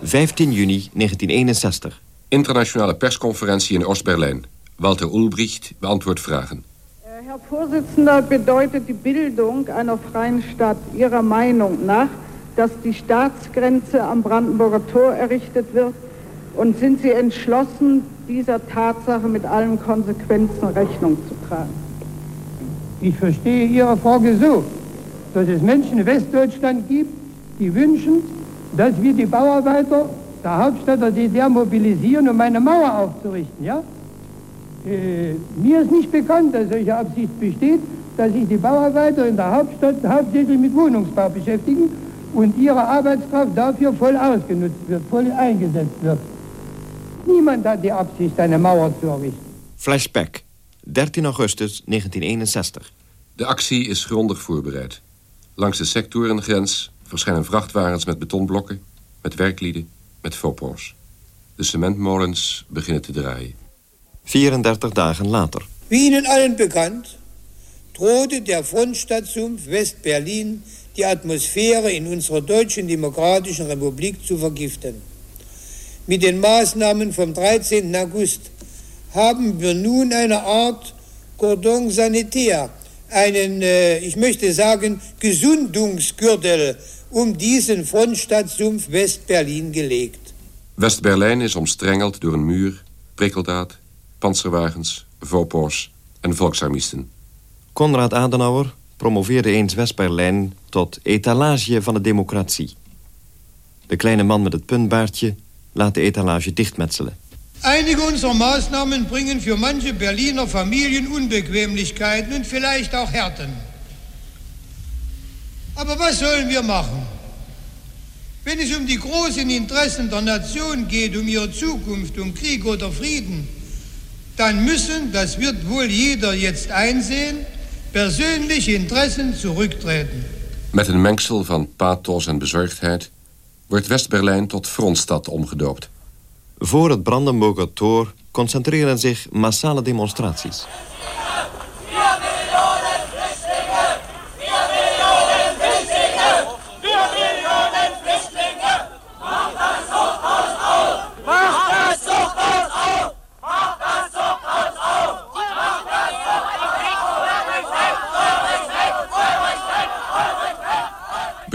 15 juni 1961. Internationale persconferentie in Oost-Berlijn. Walter Ulbricht beantwoordt Fragen. Äh, Herr Vorsitzender, bedeutet die Bildung einer freien Stadt Ihrer Meinung nach, dass die Staatsgrenze am Brandenburger Tor errichtet wird? Und sind Sie entschlossen, dieser Tatsache mit allen Konsequenzen Rechnung zu tragen? Ich verstehe Ihre Frage so, dass es Menschen in Westdeutschland gibt, die wünschen, dass wir die Bauarbeiter der Hauptstadt der DDR mobilisieren, um eine Mauer aufzurichten. Ja? Äh, mir ist nicht bekannt, dass solche Absicht besteht, dass sich die Bauarbeiter in der Hauptstadt hauptsächlich mit Wohnungsbau beschäftigen und ihre Arbeitskraft dafür voll ausgenutzt wird, voll eingesetzt wird. Niemand hat die Absicht, eine Mauer zu errichten. Flashback. 13 augustus 1961. De actie is grondig voorbereid. Langs de sectorengrens verschijnen vrachtwagens met betonblokken, met werklieden, met fopos. De cementmolens beginnen te draaien. 34 dagen later. Wie Ihnen allen bekannt, drohte der Frontstadtsumpf West-Berlin die Atmosphäre in unserer Deutschen Demokratischen Republik zu vergiften. Mit den Maßnahmen vom 13. August haben wir nun eine Art Cordon sanitaire, einen, äh, ich möchte sagen, Gesundungsgürtel um diesen Frontstadtsumpf West-Berlin gelegt. West-Berlijn is omstrengeld door een muur, prikkeldaad, panzerwagens, VOPO's en volksarmisten. Konrad Adenauer promoveerde eens West-Berlijn tot etalage van de democratie. De kleine man met het puntbaardje laat de etalage dichtmetselen. Einige unserer Maßnahmen bringen für manche Berliner Familien Unbequemlichkeiten und vielleicht auch Härten. Aber was sollen wir machen? Wenn es um die großen Interessen der Nation geht, um ihre Zukunft, um Krieg oder Frieden, dann müssen, das wird wohl jeder jetzt einsehen, persönliche Interessen zurücktreten. Met een mengsel van pathos en bezorgdheid wordt West-Berlijn tot frontstad omgedoopt. Voor het Brandenburger Tor concentreren zich massale demonstraties.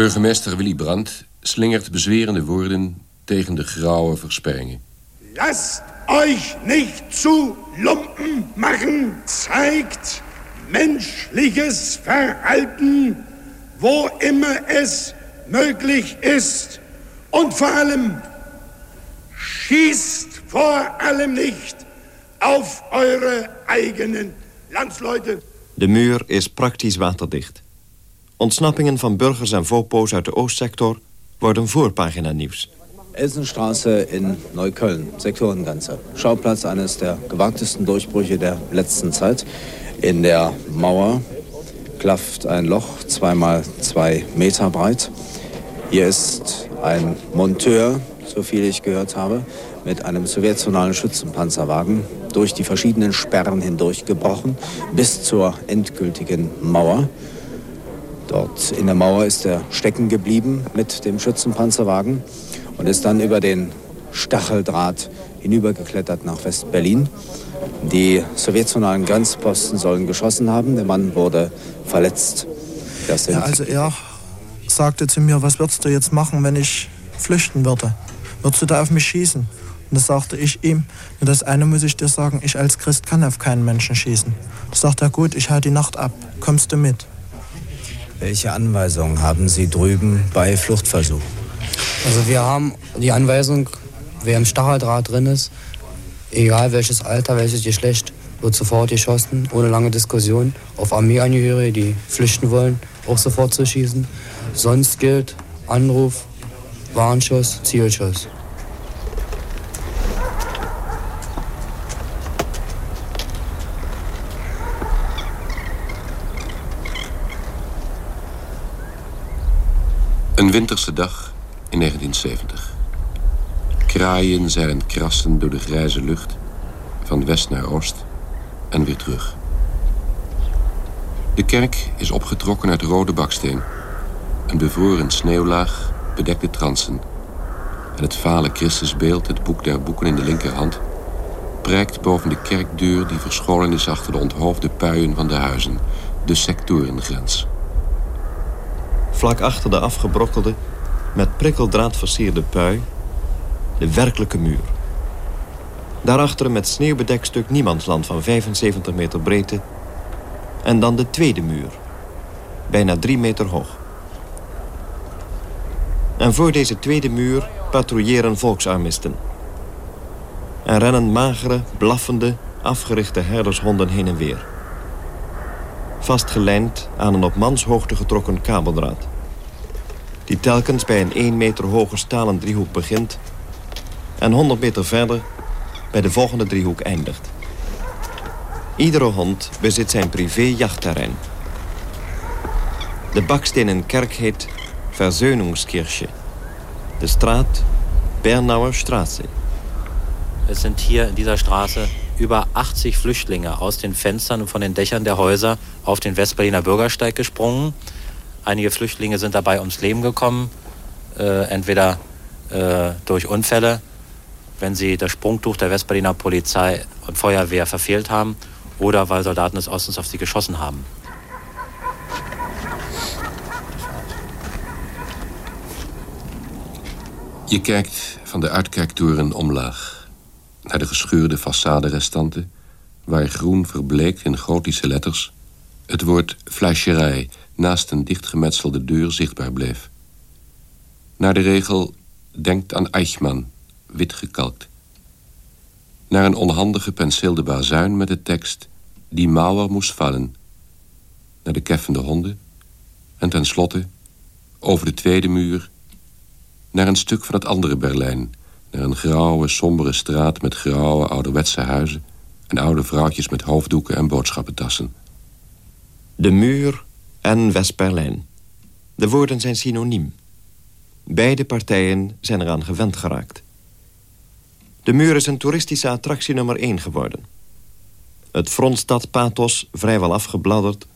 Burgemeester Willy Brandt slingert bezwerende woorden tegen de grauwe versperringen. Lasst euch nicht zu Lumpen machen, zeigt menschliches Verhalten, wo immer es möglich ist. Und vor allem, schießt vor allem nicht auf eure eigenen Landsleute. De muur is praktisch waterdicht. Ontsnappingen van burgers en vopo's uit de Oostsector worden voorpagina nieuws. Elsenstraße in Neukölln, Sektorengrenze. Schauplatz eines der gewagtesten Durchbrüche der letzten Zeit. In der Mauer klafft ein Loch, zweimal zwei Meter breit. Hier ist ein Monteur, so viel ich gehört habe, mit einem sowjetionalen Schützenpanzerwagen durch die verschiedenen Sperren hindurch gebrochen bis zur endgültigen Mauer. Dort in der Mauer ist er stecken geblieben mit dem Schützenpanzerwagen und ist dann über den Stacheldraht hinübergeklettert nach West-Berlin. Die sowjetionalen Grenzposten sollen geschossen haben. Der Mann wurde verletzt. ja, also er sagte zu mir, was würdest du jetzt machen, wenn ich flüchten würde? Würdest du da auf mich schießen? Und das sagte ich ihm. Nur das eine muss ich dir sagen, ich als Christ kann auf keinen Menschen schießen. Da sagt er, gut, ich halte die Nacht ab. Kommst du mit? Welche Anweisungen haben Sie drüben bei Fluchtversuch? Also wir haben die Anweisung, wer im Stacheldraht drin ist, egal welches Alter, welches Geschlecht, wird sofort geschossen, ohne lange Diskussion. Auf Armeeangehörige, die flüchten wollen, auch sofort zu schießen. Sonst gilt Anruf, Warnschuss, Zielschuss. Een winterse dag in 1970. Kraaien zeilen krassen door de grijze lucht... van west naar oost en weer terug. De kerk is opgetrokken uit rode baksteen. Een bevroren sneeuwlaag bedekt de transen. En het vale Christusbeeld, het boek der boeken in de linkerhand... prijkt boven de kerkdeur die verscholen is achter de onthoofde puien van de huizen. De sectorengrens. Vlak achter de afgebrokkelde, met prikkeldraad versierde pui... de werkelijke muur. Daarachter een met sneeuw bedekt stuk niemandsland van 75 meter breedte... en dan de tweede muur, bijna drie meter hoog. En voor deze tweede muur patrouilleren volksarmisten. En rennen magere, blaffende, afgerichte herdershonden heen en weer. Vastgelijnd aan een op manshoogte getrokken kabeldraad. Die telkens bij een 1 meter hoge stalen driehoek begint... en 100 meter verder bij de volgende driehoek eindigt. Iedere hond bezit zijn privé jachtterrein. De bakstenen kerk heet Versöhnungskirche. De Straat Bernauer Straße. Es sind hier in dieser Straße über 80 Flüchtlinge aus den Fenstern und von den Dächern der Häuser auf den Westberliner Bürgersteig gesprungen. Einige Flüchtlinge sind dabei ums Leben gekommen, äh, entweder äh, durch Unfälle, wenn sie das Sprungtuch der Westberliner Polizei und Feuerwehr verfehlt haben, oder weil Soldaten des Ostens auf sie geschossen haben. Je kijkt van de uitkijktoren omlaag naar de gescheurde façade-restanten... waar groen verbleekt in gotische letters... het woord fleischerij naast een dichtgemetselde deur zichtbaar bleef. Naar de regel denkt aan Eichmann, wit gekalkt. Naar een onhandige penseelde bazuin met de tekst... Die Mauer moest vallen. Naar de keffende honden. En tenslotte, over de tweede muur... Naar een stuk van het andere Berlijn. Naar een grauwe, sombere straat met grauwe, ouderwetse huizen... en oude vrouwtjes met hoofddoeken en boodschappentassen. De muur en West-Berlijn. De woorden zijn synoniem. Beide partijen zijn eraan gewend geraakt. De muur is een toeristische attractie nummer 1 geworden. Het frontstad-pathos vrijwel afgebladderd...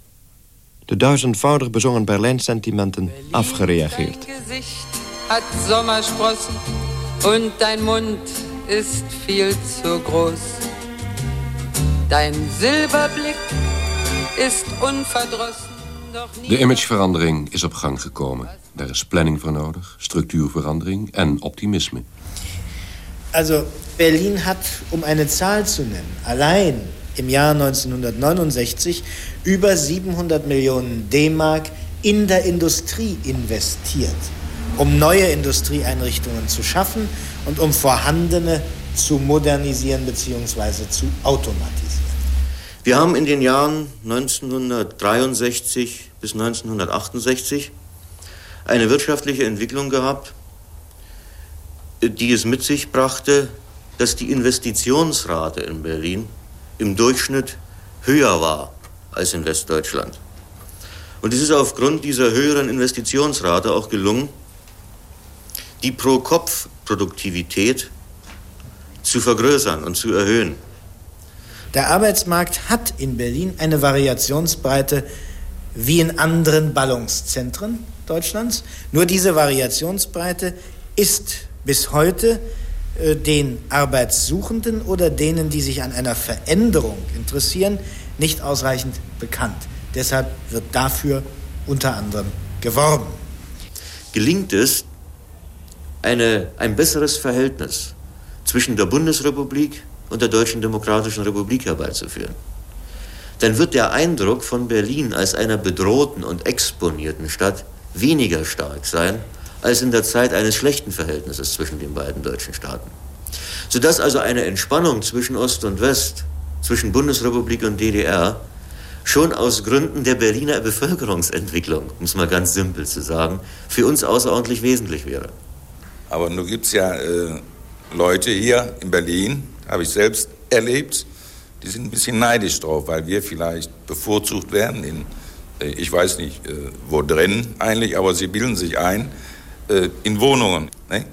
de duizendvoudig bezongen Berlijn-sentimenten afgereageerd. Sommersprossen und dein Mund ist viel zu groß. Dein Silberblick ist unverdrossen. De imageverandering is op gang gekomen. Daar is planning voor nodig, structuurverandering en optimisme. Also Berlin hat, um eine Zahl zu nennen, allein im Jahr 1969 über 700 Millionen D-Mark in der Industrie investiert, um neue Industrieeinrichtungen zu schaffen und um vorhandene zu modernisieren bzw. zu automatisieren. Wir haben in den Jahren 1963 bis 1968 eine wirtschaftliche Entwicklung gehabt, die es mit sich brachte, dass die Investitionsrate in Berlin im Durchschnitt höher war als in Westdeutschland. Und es ist aufgrund dieser höheren Investitionsrate auch gelungen, die Pro-Kopf-Produktivität zu vergrößern und zu erhöhen. Der Arbeitsmarkt hat in Berlin eine Variationsbreite wie in anderen Ballungszentren Deutschlands. Nur diese Variationsbreite ist bis heute äh, den Arbeitssuchenden oder denen, die sich an einer Veränderung interessieren, nicht ausreichend bekannt. Deshalb wird dafür unter anderem geworben. Gelingt es, eine, ein besseres Verhältnis zwischen der Bundesrepublik und der Deutschen Demokratischen Republik herbeizuführen, dann wird der Eindruck von Berlin als einer bedrohten und exponierten Stadt weniger stark sein als in der Zeit eines schlechten Verhältnisses zwischen den beiden deutschen Staaten. Sodass also eine Entspannung zwischen Ost und West, zwischen Bundesrepublik und DDR, schon aus Gründen der Berliner Bevölkerungsentwicklung, um es mal ganz simpel zu sagen, für uns außerordentlich wesentlich wäre. Aber nun gibt es ja äh, Leute hier in Berlin, habe ich selbst erlebt, die sind ein bisschen neidisch drauf, weil wir vielleicht bevorzugt werden in, äh, ich weiß nicht äh, wo drin eigentlich, aber sie bilden sich ein äh, in Wohnungen. Ne?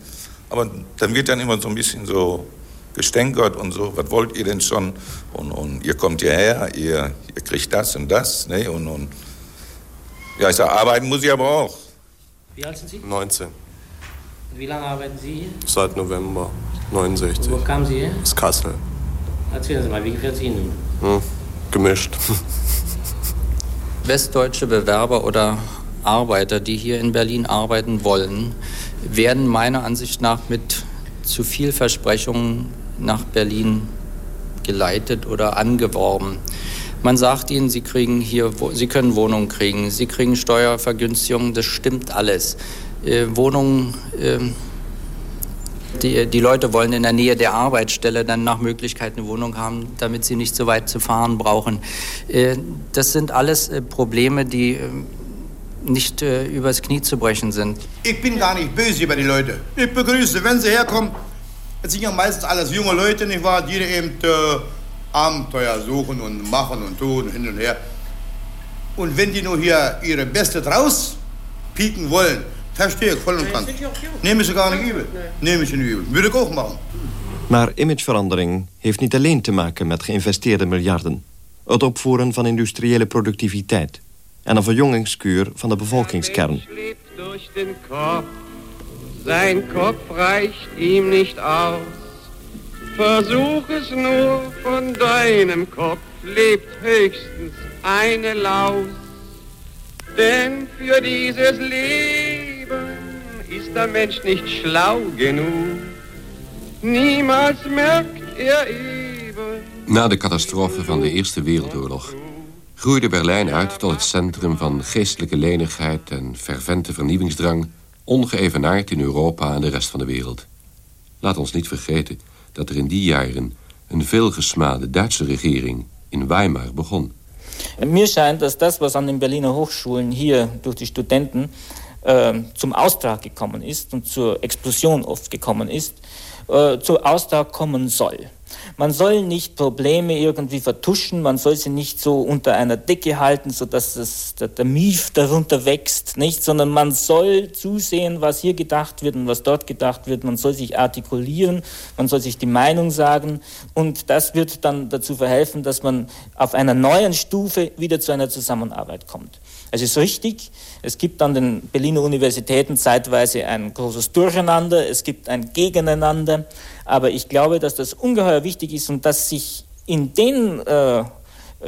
Aber dann wird dann immer so ein bisschen so gestänkert und so, was wollt ihr denn schon? Und, und ihr kommt hierher, ihr, ihr kriegt das und das. Ne? Und, und ja, ich sage, arbeiten muss ich aber auch. Wie alt sind Sie? 19. Und wie lange arbeiten Sie hier? Seit November 69. Wo kamen Sie her? Aus Kassel. Erzählen Sie mal, wie gefällt es Ihnen? Hm, gemischt. Westdeutsche Bewerber oder Arbeiter, die hier in Berlin arbeiten wollen, werden meiner Ansicht nach mit zu viel Versprechungen nach Berlin geleitet oder angeworben. Man sagt ihnen, sie kriegen hier, sie können Wohnungen kriegen, sie kriegen Steuervergünstigungen, das stimmt alles. Äh, Wohnungen, äh, die, die Leute wollen in der Nähe der Arbeitsstelle dann nach Möglichkeit eine Wohnung haben, damit sie nicht so weit zu fahren brauchen. Äh, das sind alles äh, Probleme, die äh, nicht äh, übers Knie zu brechen sind. Ich bin gar nicht böse über die Leute. Ich begrüße, wenn sie herkommen. Es sind ja meistens alles junge Leute, nicht wahr, die eben äh, Abenteuer suchen und machen und tun, hin und her. Und wenn die nur hier ihre Beste draus pieken wollen, verstehe ich voll und ganz. Neem ze gar niet übel. Neem ze niet übel. Würde ik ook machen. Maar imageverandering heeft niet alleen te maken met geïnvesteerde miljarden. Het opvoeren van industriële productiviteit en een verjongingskuur van de bevolkingskern. durch den Kopf, sein Kopf reicht ihm nicht aus. Versuch es nur, von deinem Kopf lebt höchstens eine Laus. Denn für dieses Leben der Mensch nicht schlau genug. Niemals merkt er eben. Na de catastrofe van de Eerste Wereldoorlog groeide Berlijn uit tot het centrum van geestelijke lenigheid en fervente vernieuwingsdrang, ongeëvenaard in Europa en de rest van de wereld. Laat ons niet vergeten dat er in die jaren een veelgesmade Duitse regering in Weimar begon. Mir scheint, dass das, was an den Berliner Hochschulen hier durch die Studenten äh, zum Austrag gekommen ist und zur Explosion oft gekommen ist, äh, zu Austrag kommen soll. Man soll nicht Probleme irgendwie vertuschen, man soll sie nicht so unter einer Decke halten, sodass es, der, der Mief darunter wächst, nicht, sondern man soll zusehen, was hier gedacht wird und was dort gedacht wird. Man soll sich artikulieren, man soll sich die Meinung sagen und das wird dann dazu verhelfen, dass man auf einer neuen Stufe wieder zu einer Zusammenarbeit kommt. Es ist richtig, es gibt an den Berliner Universitäten zeitweise ein großes Durcheinander, es gibt ein Gegeneinander, aber ich glaube, dass das ungeheuer wichtig ist und dass sich in den äh,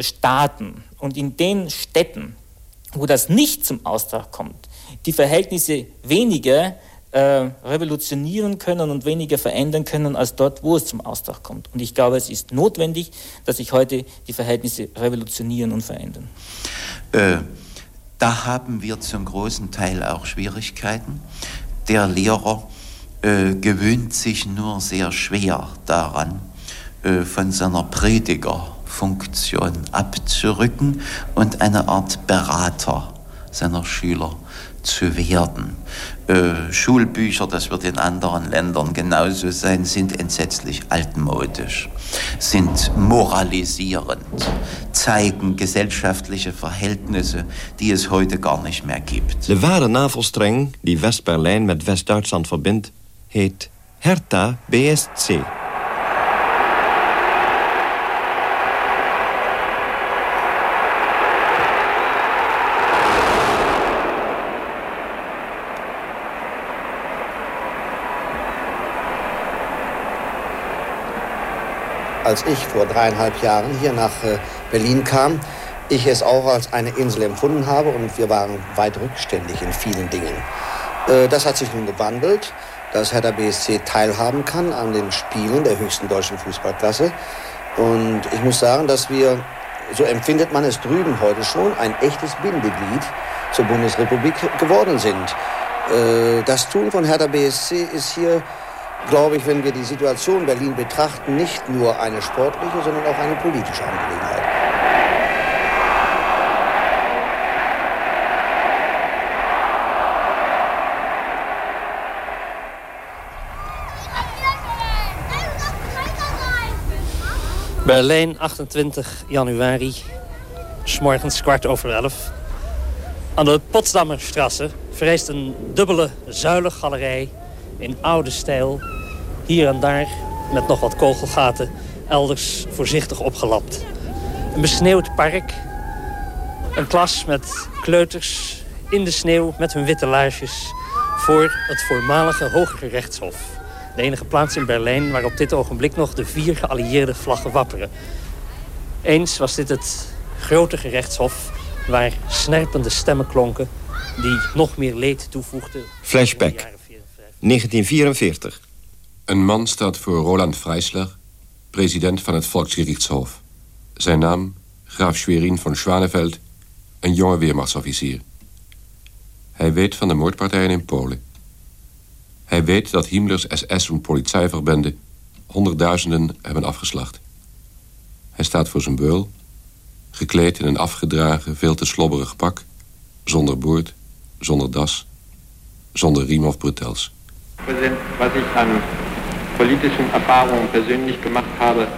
Staaten und in den Städten, wo das nicht zum Austrag kommt, die Verhältnisse weniger äh, revolutionieren können und weniger verändern können als dort, wo es zum Austrag kommt. Und ich glaube, es ist notwendig, dass sich heute die Verhältnisse revolutionieren und verändern. Äh da haben wir zum großen Teil auch Schwierigkeiten. Der Lehrer äh, gewöhnt sich nur sehr schwer daran, äh, von seiner Predigerfunktion abzurücken und eine Art Berater seiner Schüler zu werden. Äh, Schulbücher, das wird in anderen Ländern genauso sein, sind entsetzlich altmodisch, sind moralisierend, zeigen gesellschaftliche Verhältnisse, die es heute gar nicht mehr gibt. De wahre navelstreng die West-Berlijn met West-Duitsland verbindt, heet Hertha BSC. Als ich vor dreieinhalb Jahren hier nach äh, Berlin kam, ich es auch als eine Insel empfunden habe und wir waren weit rückständig in vielen Dingen. Äh, das hat sich nun gewandelt, dass Hertha BSC teilhaben kann an den Spielen der höchsten deutschen Fußballklasse. Und ich muss sagen, dass wir, so empfindet man es drüben heute schon, ein echtes Bindeglied zur Bundesrepublik geworden sind. Äh, das Tun von Hertha BSC ist hier glaube ich, wenn wir die Situation Berlin betrachten, nicht nur eine sportliche, sondern auch eine politische Angelegenheit. Berlijn, 28 januari, s'morgens kwart over elf. Aan de Potsdamerstrasse verrijst een dubbele zuilengalerij in oude stijl. Hier en daar met nog wat kogelgaten elders voorzichtig opgelapt. Een besneeuwd park. Een klas met kleuters in de sneeuw met hun witte laarsjes... voor het voormalige Hogere Rechtshof. De enige plaats in Berlijn waar op dit ogenblik nog de vier geallieerde vlaggen wapperen. Eens was dit het grote gerechtshof waar snerpende stemmen klonken... die nog meer leed toevoegden. Flashback. 1944. Een man staat voor Roland Freisler, president van het Volksgerichtshof. Zijn naam, graaf Schwerin van Schwaneveld, een jonge weermachtsofficier. Hij weet van de moordpartijen in Polen. Hij weet dat Himmlers SS en politieverbende honderdduizenden hebben afgeslacht. Hij staat voor zijn beul, gekleed in een afgedragen, veel te slobberig pak... zonder boord, zonder das, zonder riem of bretels. Präsident, was ich an politischen Erfahrungen persönlich gemacht habe,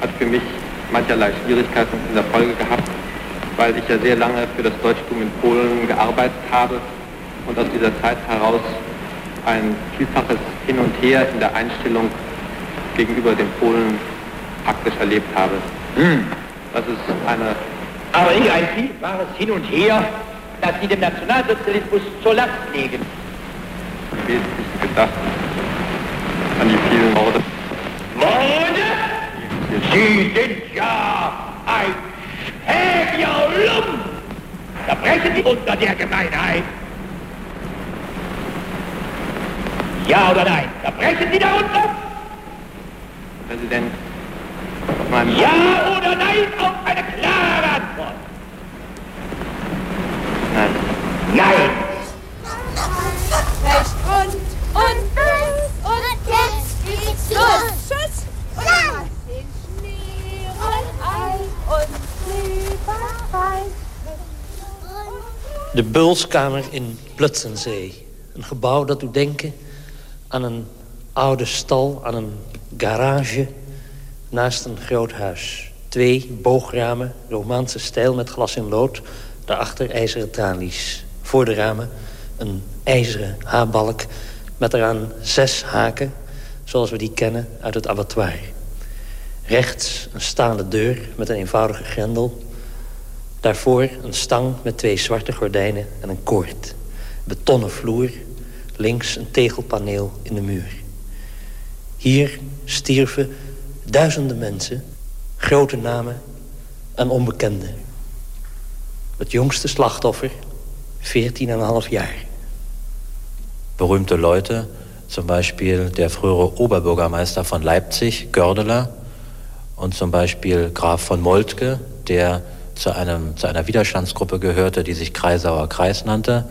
hat für mich mancherlei Schwierigkeiten in der Folge gehabt, weil ich ja sehr lange für das Deutschtum in Polen gearbeitet habe und aus dieser Zeit heraus ein vielfaches Hin und Her in der Einstellung gegenüber den Polen praktisch erlebt habe. Hm. Das ist eine... Aber nicht ein vielfaches Hin und Her, das Sie dem Nationalsozialismus zur Last legen wesentlich gedacht an die vielen Morde. Morde? Sie sind ja ein Schäbierlum! Da brechen Sie unter der Gemeinheit. Ja oder nein? Da brechen Sie darunter? Präsident, auf meinem... Ja oder nein auf eine klare Antwort. Nein. Nein! Und, links und jetzt geht's los. Schuss und ja. den Schnee und Eis und. De Bulskamer in Plutzenzee. Een gebouw dat doet denken aan een oude stal, aan een garage naast een groot huis. Twee boogramen, Romaanse stijl met glas in lood. Daarachter ijzeren tralies. Voor de ramen een ijzeren haarbalk met eraan zes haken... zoals we die kennen uit het abattoir. Rechts een staande deur met een eenvoudige grendel. Daarvoor een stang met twee zwarte gordijnen en een koord. Betonnen vloer, links een tegelpaneel in de muur. Hier stierven duizenden mensen, grote namen en onbekenden. Het jongste slachtoffer, 14,5 jaar. Berühmte Leute, zum Beispiel der frühere Oberbürgermeister von Leipzig, Gördeler, und zum Beispiel Graf von Moltke, der zu, einem, zu einer Widerstandsgruppe gehörte, die sich Kreisauer Kreis nannte.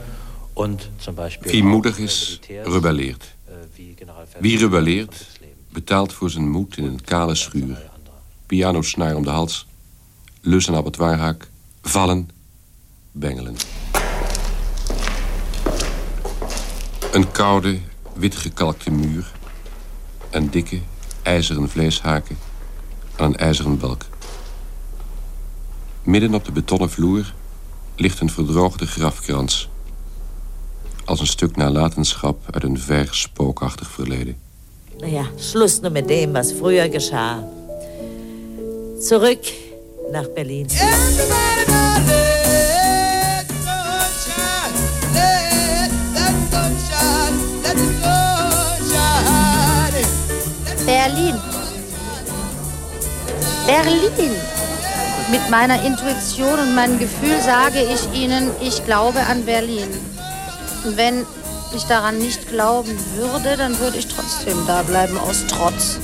Und zum Beispiel Wie moedig is, rebelleert. Wie rebelleert, betaalt voor zijn moed in een kale schuur. Pianosnaar om de hals, lus en abattoirhaak, vallen, bengelen. Een koude, witgekalkte muur. En dikke, ijzeren vleeshaken aan een ijzeren balk. Midden op de betonnen vloer ligt een verdroogde grafkrans. Als een stuk nalatenschap uit een ver spookachtig verleden. Naja, Schluss nur mit dem, was früher geschah. Zurück nach Berlin. Berlin. Berlin. Mit meiner Intuition und meinem Gefühl sage ich Ihnen, ich glaube an Berlin. Und wenn ich daran nicht glauben würde, dann würde ich trotzdem da bleiben aus Trotz.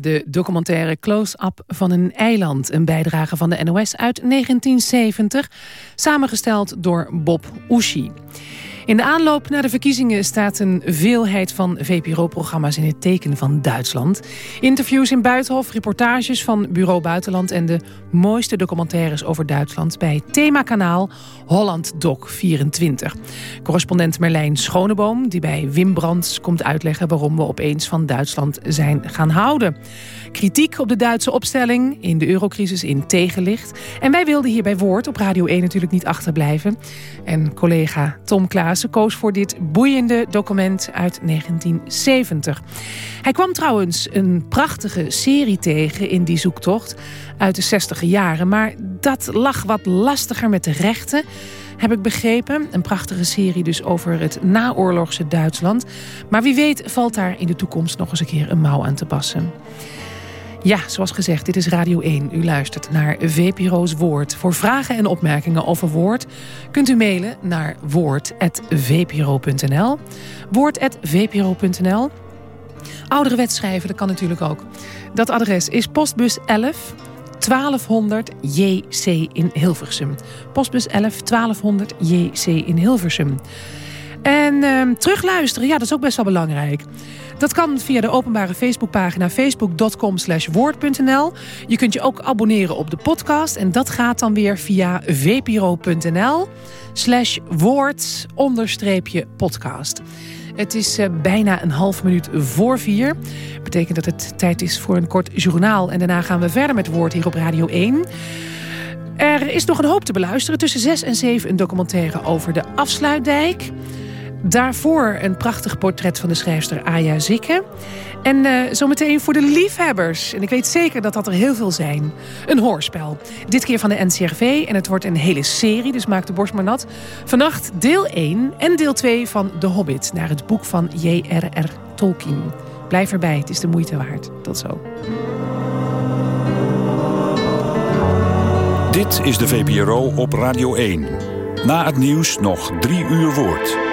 De documentaire Close-up van een eiland. Een bijdrage van de NOS uit 1970. Samengesteld door Bob Oeschie. In de aanloop naar de verkiezingen staat een veelheid van VPRO-programma's in het teken van Duitsland. Interviews in Buitenhof, reportages van Bureau Buitenland en de mooiste documentaires over Duitsland bij themakanaal Holland Doc 24. Correspondent Merlijn Schoneboom, die bij Wim Brands komt uitleggen waarom we opeens van Duitsland zijn gaan houden. Kritiek op de Duitse opstelling in de eurocrisis in tegenlicht. En wij wilden hier bij Woord op Radio 1 natuurlijk niet achterblijven. En collega Tom Klaassen koos voor dit boeiende document uit 1970. Hij kwam trouwens een prachtige serie tegen in die zoektocht uit de 60 jaren. Maar dat lag wat lastiger met de rechten heb ik begrepen. Een prachtige serie dus over het naoorlogse Duitsland. Maar wie weet valt daar in de toekomst nog eens een keer een mouw aan te passen. Ja, zoals gezegd, dit is Radio 1. U luistert naar VPRO's Woord. Voor vragen en opmerkingen over Woord kunt u mailen naar woord.vpro.nl. Woord.vpro.nl. Ouderwets schrijven, dat kan natuurlijk ook. Dat adres is postbus 11 1200 JC in Hilversum. Postbus 11 1200 JC in Hilversum. En uh, terugluisteren, ja, dat is ook best wel belangrijk. Dat kan via de openbare Facebookpagina facebook.com woord.nl. Je kunt je ook abonneren op de podcast. En dat gaat dan weer via vpro.nl slash woord podcast. Het is uh, bijna een half minuut voor vier. Betekent dat het tijd is voor een kort journaal. En daarna gaan we verder met Woord hier op Radio 1. Er is nog een hoop te beluisteren. Tussen 6 en 7 een documentaire over de Afsluitdijk. Daarvoor een prachtig portret van de schrijfster Aya Zikke. En uh, zometeen voor de liefhebbers. En ik weet zeker dat dat er heel veel zijn. Een hoorspel. Dit keer van de NCRV. En het wordt een hele serie, dus maak de borst maar nat. Vannacht deel 1 en deel 2 van The Hobbit. Naar het boek van J.R.R. Tolkien. Blijf erbij, het is de moeite waard. Tot zo. Dit is de VPRO op Radio 1. Na het nieuws nog drie uur woord.